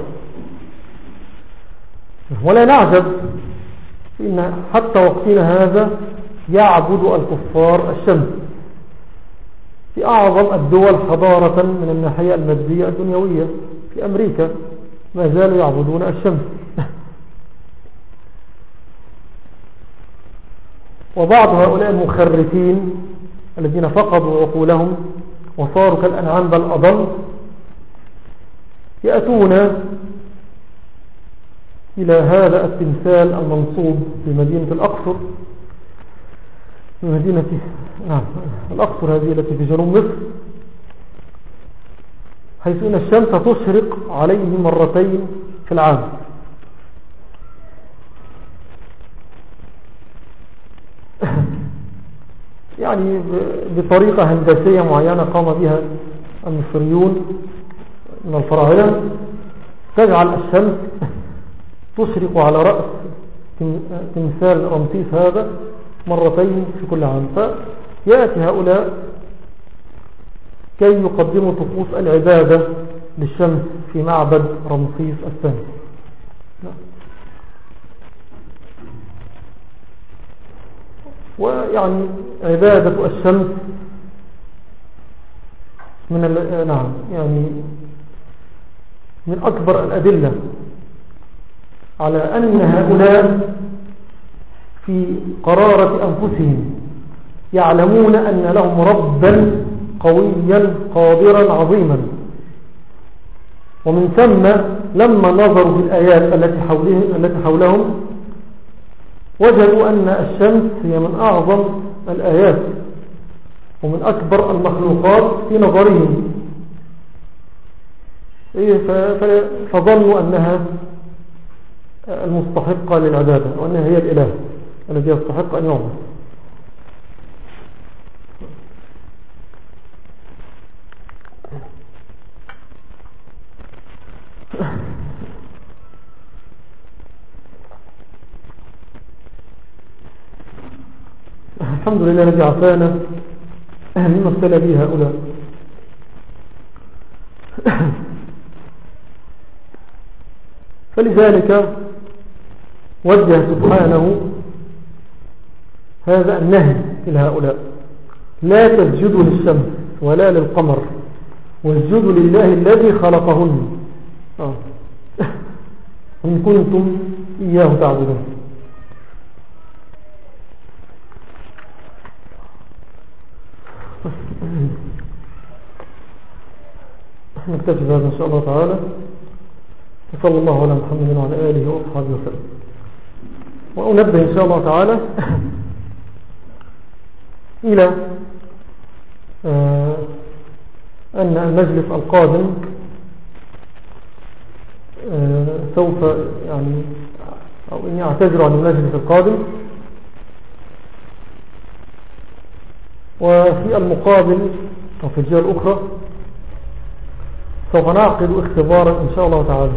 ولا نعجب. إن حتى وقتنا هذا يعبد الكفار الشمس. في أعظم الدول حضارة من الناحية المادية الدنيوية في أمريكا ما زالوا يعبدون الشمس. وبعض هؤلاء المخرفين الذين فقدوا عقولهم وصاروا كالأنعام بل أضل يأتون إلى هذا التمثال المنصوب في مدينة الأقصر مدينة نعم الأقصر هذه التي في جنوب مصر حيث إن الشمس تشرق عليه مرتين في العام. يعني بطريقة هندسية معينة قام بها المصريون من الفراعنة. تجعل الشمس تشرق على رأس تمثال رمسيس هذا مرتين في كل عام. فيأتي هؤلاء كي يقدموا طقوس العبادة للشمس في معبد رمسيس الثاني. ويعني عبادة الشمس من نعم يعني من أكبر الأدلة على أن هؤلاء في قرارة أنفسهم يعلمون أن لهم ربا قويا قادرا عظيما. ومن ثم لما نظروا في الآيات التي حولهم, التي حولهم وجدوا أن الشمس هي من أعظم الآيات ومن أكبر المخلوقات في نظرهم. إيه، فظنوا أنها المستحقة للعبادة وأنها هي الإله الذي يستحق أن يعبد. الحمد لله الذي عفانا مما ابتلى به هؤلاء. فلذلك وجه سبحانه هذا النهي إلى هؤلاء. لا تسجدوا للشمس ولا للقمر واسجدوا لله الذي خلقهن. آه. إن كنتم إياه تعبدون. نكتفي بهذا إن شاء الله تعالى. وصلى الله على محمد وعلى آله وأصحابه وسلم. وأنبه إن شاء الله تعالى إلى آه، أن المجلس القادم آه، سوف يعني أو إني أعتذر عن المجلس القادم. وفي المقابل أو في الجهة الأخرى سوف نعقد اختبارا إن شاء الله تعالى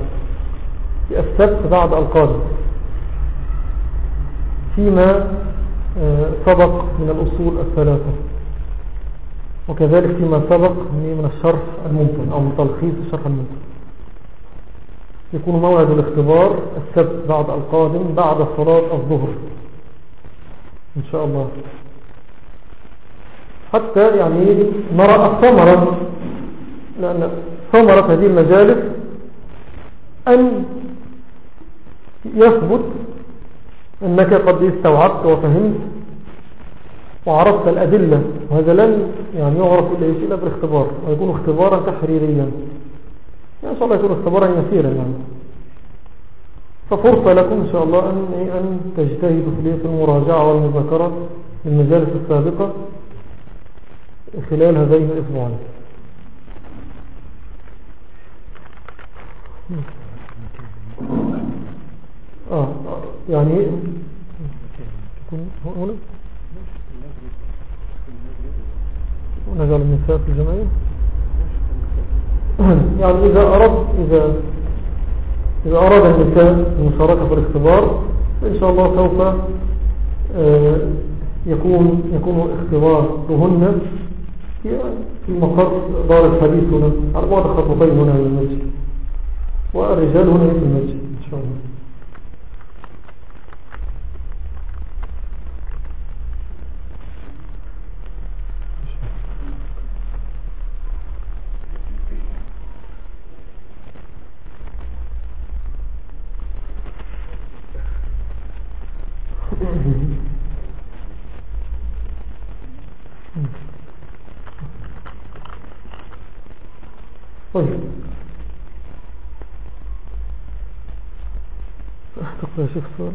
في السبت بعد القادم فيما آه، سبق من الأصول الثلاثة وكذلك فيما سبق من الشرح الممكن أو من تلخيص الشرح الممكن. يكون موعد الاختبار السبت بعد القادم بعد صلاة الظهر إن شاء الله. حتى يعني نرى الثمرة. لأن ثمرة هذه المجالس أن يثبت أنك قد استوعبت وفهمت وعرفت الأدلة. وهذا لن يعني يعرف إلا بالاختبار ويكون اختبارا تحريريا. يعني إن شاء الله يكون اختبارا يسيرا يعني. ففرصة لكم إن شاء الله أن, أن تجتهدوا في المراجعة والمذاكرة للمجالس السابقة. خلال هذين الأسبوعين. آه يعني هنا؟ ونجعل النساء في الجمعية؟ يعني إذا أرد إذا إذا أراد النساء المشاركة في الاختبار إن شاء الله سوف آه، يكون يكون اختبارهن في مقر دار الحديث هنا على بعد خطوتين هنا من المسجد. والرجال هنا في المسجد إن شاء الله. طيب. تقرأ شيخ سؤال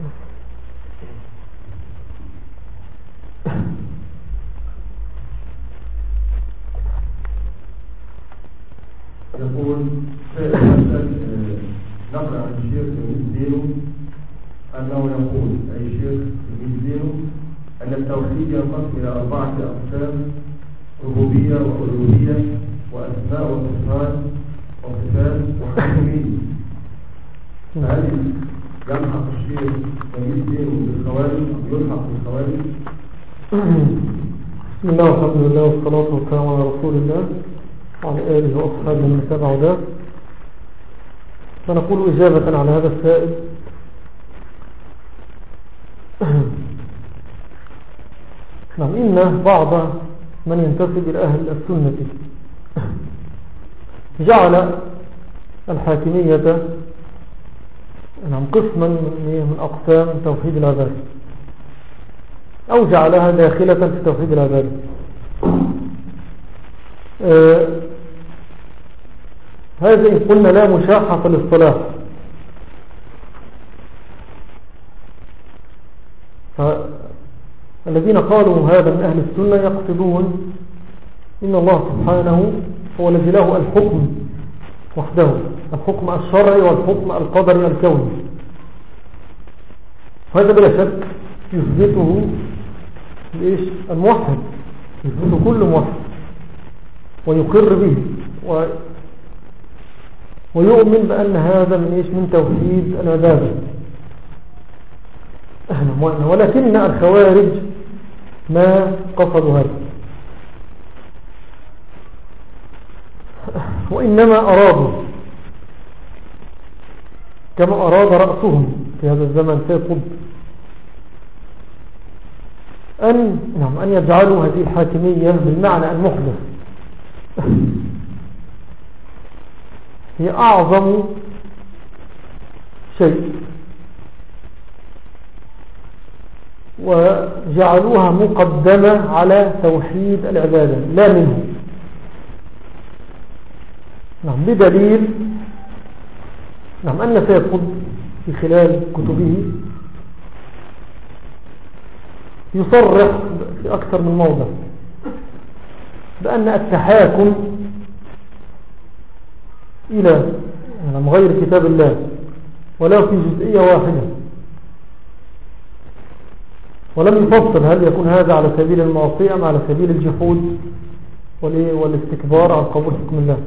يقول نقرأ عن الشيخ دينه أنه يقول أي شيخ دينه أن التوحيد ينقسم إلى أربعة أقسام ربوبية وألوهية وأسماء وصفات وصفات وحكمية فهل يلحق الشيخ ويسلم بالخوارج؟ أو يلحق بالخوارج؟ بسم الله والحمد لله والصلاة والسلام على رسول الله وعلى آله وأصحابه من تبع ذا فنقول إجابة على هذا السائل. نعم إن بعض من ينتسب إلى أهل السنة جعل الحاكمية نعم قسما من أقسام توحيد العباد أو جعلها داخلة في توحيد العباد آه هذا إن قلنا لا مشاحة في الاصطلاح فالذين قالوا هذا من أهل السنة يقصدون إن الله سبحانه هو الذي له الحكم وحده الحكم الشرعي والحكم القدري الكوني. هذا بلا شك يثبته ليش الموحد. يثبت كل موحد. ويقر به. و ويؤمن بأن هذا من إيش؟ من توحيد العبادة. ولكن الخوارج ما قصدوا هذا. وإنما أرادوا كما أراد رأسهم في هذا الزمن في قطب أن, نعم أن يجعلوا هذه الحاكمية بالمعنى المحدث. هي أعظم شيء. وجعلوها مقدمة على توحيد العبادة لا منه نعم بدليل. نعم أن سيد في خلال كتبه يصرح في أكثر من موضع بأن التحاكم إلى يعني غير كتاب الله ولو في جزئية واحدة. ولم يفصل هل يكون هذا على سبيل المعصية أم على سبيل الجحود والاستكبار عن قبول حكم الله.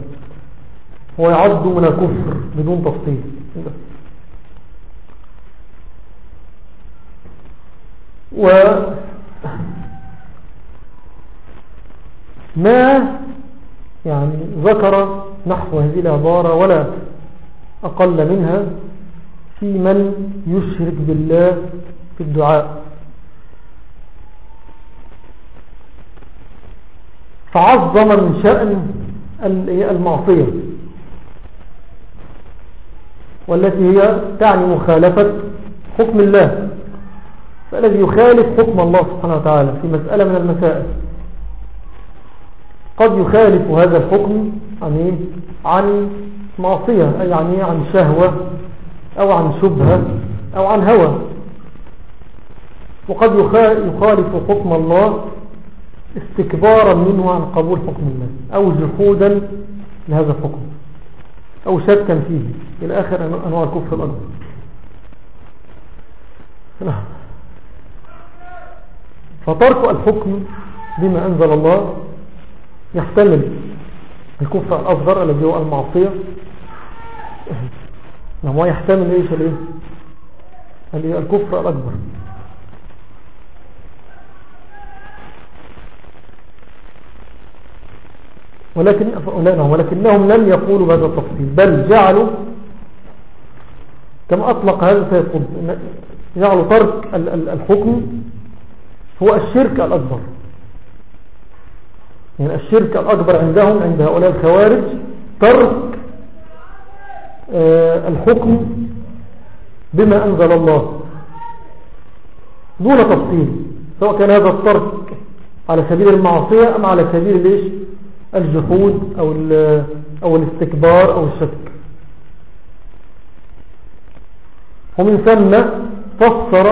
هو يعد من الكفر بدون تفصيل. و ما يعني ذكر نحو هذه العبارة ولا أقل منها في من يشرك بالله في الدعاء. فعظم من شأن المعصية. والتي هي تعني مخالفة حكم الله. فالذي يخالف حكم الله سبحانه وتعالى في مسألة من المسائل. قد يخالف هذا الحكم عن, إيه؟ عن معصية أي يعني عن شهوة أو عن شبهة أو عن هوى. وقد يخالف حكم الله استكبارا منه عن قبول حكم الله أو جحودا لهذا الحكم أو شكا فيه. إلى آخر أنواع الكفر الأكبر نعم. فترك الحكم بما أنزل الله يحتمل الكفر الأصغر الذي هو المعصية. نعم ويحتمل إيش الإيه؟ الكفر الأكبر. ولكن ولكنهم لم يقولوا بهذا التفصيل بل جعلوا كما أطلق هذا سيد جعلوا ترك الحكم هو الشرك الأكبر. يعني الشرك الأكبر عندهم عند هؤلاء الخوارج ترك آه، الحكم بما أنزل الله. دون تفصيل سواء كان هذا الترك على سبيل المعصية أم على سبيل الجحود أو, أو الاستكبار أو الشك. ومن ثم فسر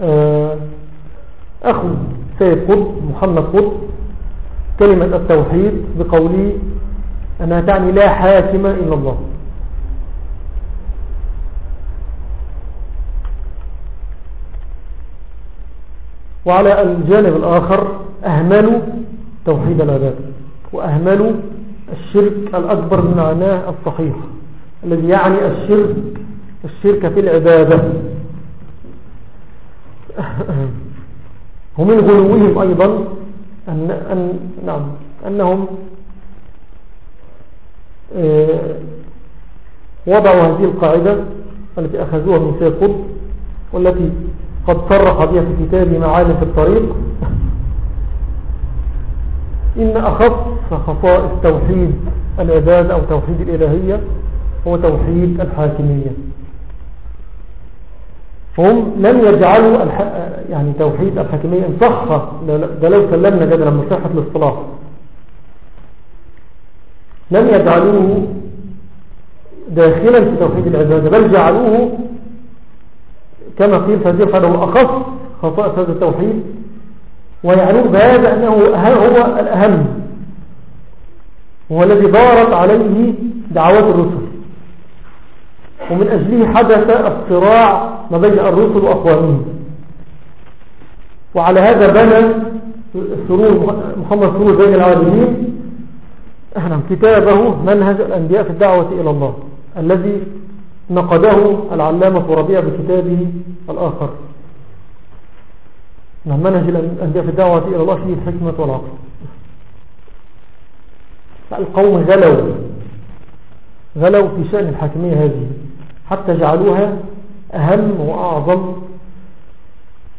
آه، أخو سيد قطب محمد قطب كلمة التوحيد بقوله أنها تعني لا حاكم إلا الله. وعلى الجانب الآخر أهملوا توحيد العباد وأهملوا الشرك الأكبر بمعناه الصحيح. الذي يعني الشرك الشرك في العبادة. ومن غلوهم أيضا أن أن نعم أنهم آه، وضعوا هذه القاعدة التي أخذوها من سيد قطب والتي قد صرح بها في كتابه معالم في الطريق. إن أخص خصائص توحيد العبادة أو توحيد الإلهية هو توحيد الحاكمية. هم لم يجعلوا يعني توحيد الحاكمية إن صح ده لو سلمنا جدلا من صحة الاصطلاح لم يجعلوه داخلا في توحيد العبادة بل جعلوه كما قيل فهذه القاعدة هو أخص خصائص هذا التوحيد ويعنون بهذا أنه هو الأهم هو الذي دارت عليه دعوات الرسل. ومن أجله حدث الصراع ما بين الرسل وأقوامهم وعلى هذا بنى سرور محمد سرور بين العالمين. كتابه منهج الأنبياء في الدعوة إلى الله الذي نقده العلامة ربيع بكتابه الآخر. نعم منهج الأنبياء في الدعوة إلى الله فيه الحكمة والعقل. القوم غلوا غلوا في شأن الحاكمية هذه. حتى جعلوها أهم وأعظم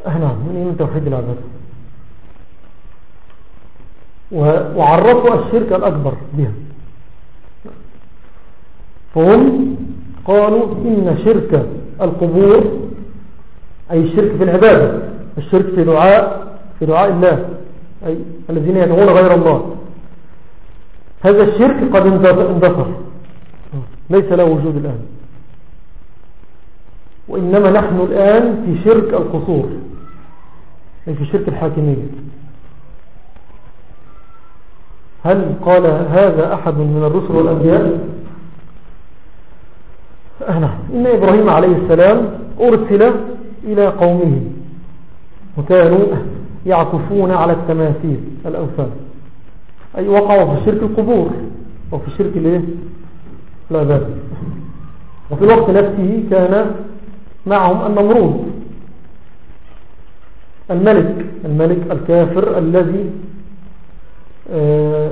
نعم من توحيد العباد وعرفوا الشرك الأكبر بها. فهم قالوا إن شرك القبور أي الشرك في العبادة الشرك في دعاء في دعاء الله أي الذين يدعون غير الله. هذا الشرك قد اندثر ليس له وجود الآن. وإنما نحن الآن في شرك القصور أي في شرك الحاكمية هل قال هذا أحد من الرسل والأنبياء؟ نعم. إن إبراهيم عليه السلام أرسل إلى قومه وكانوا يعكفون على التماثيل الأوثان. أي وقعوا في شرك القبور وفي شرك العبادة وفي الوقت نفسه كان معهم النمرود الملك الملك الكافر الذي آه،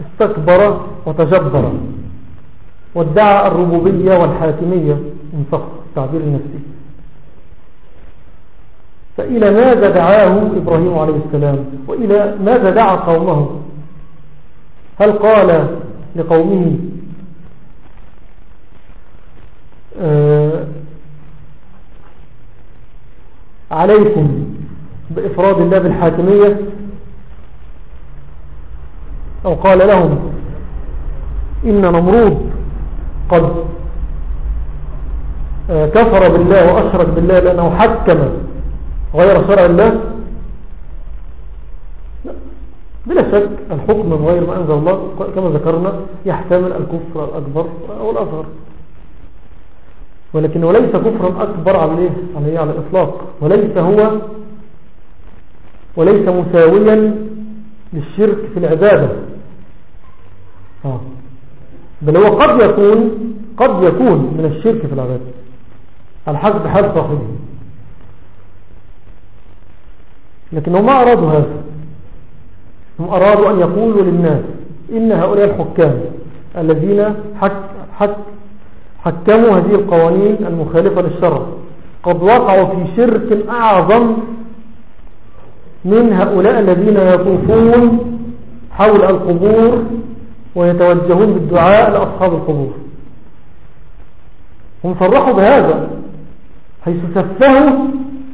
استكبر وتجبر وادعى الربوبية والحاكمية من فقط التعبير النفسي. فإلى ماذا دعاه إبراهيم عليه السلام؟ وإلى ماذا دعا قومه؟ هل قال لقومه آه، عليكم بإفراد الله بالحاكمية أو قال لهم إن نمرود قد آه، كفر بالله وأشرك بالله لأنه حكم غير شرع الله. بلا شك الحكم بغير ما أنزل الله كما ذكرنا يحتمل الكفر الأكبر أو الأصغر ولكنه ليس كفرا أكبر على عليه على الإطلاق. وليس هو وليس مساويا للشرك في العبادة. آه. بل هو قد يكون قد يكون من الشرك في العبادة. على حسب صاحبه. لكنهم ما أرادوا هذا. هم أرادوا أن يقولوا للناس إن هؤلاء الحكام الذين حك حك حكموا هذه القوانين المخالفة للشرع. قد وقعوا في شرك أعظم من هؤلاء الذين يطوفون حول القبور ويتوجهون بالدعاء لأصحاب القبور. هم صرحوا بهذا حيث سفهوا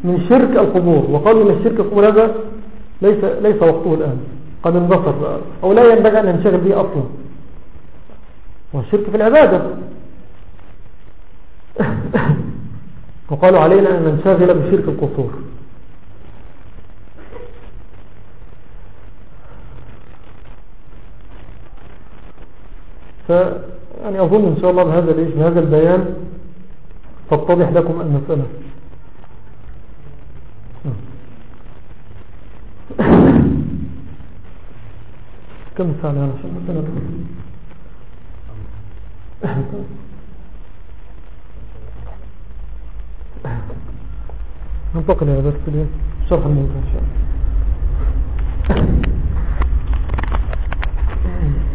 من شرك القبور وقالوا إن الشرك القبور هذا ليس, ليس وقته الآن قد انبصر أو لا ينبغي أن ننشغل به أصلا. والشرك في العبادة. وقالوا علينا أن ننشغل بشرك القصور ف يعني أظن إن شاء الله بهذا, بهذا البيان تتضح لكم المسألة كم ساعة عشان مثلا 嗯那不可能有的事情很多东西嗯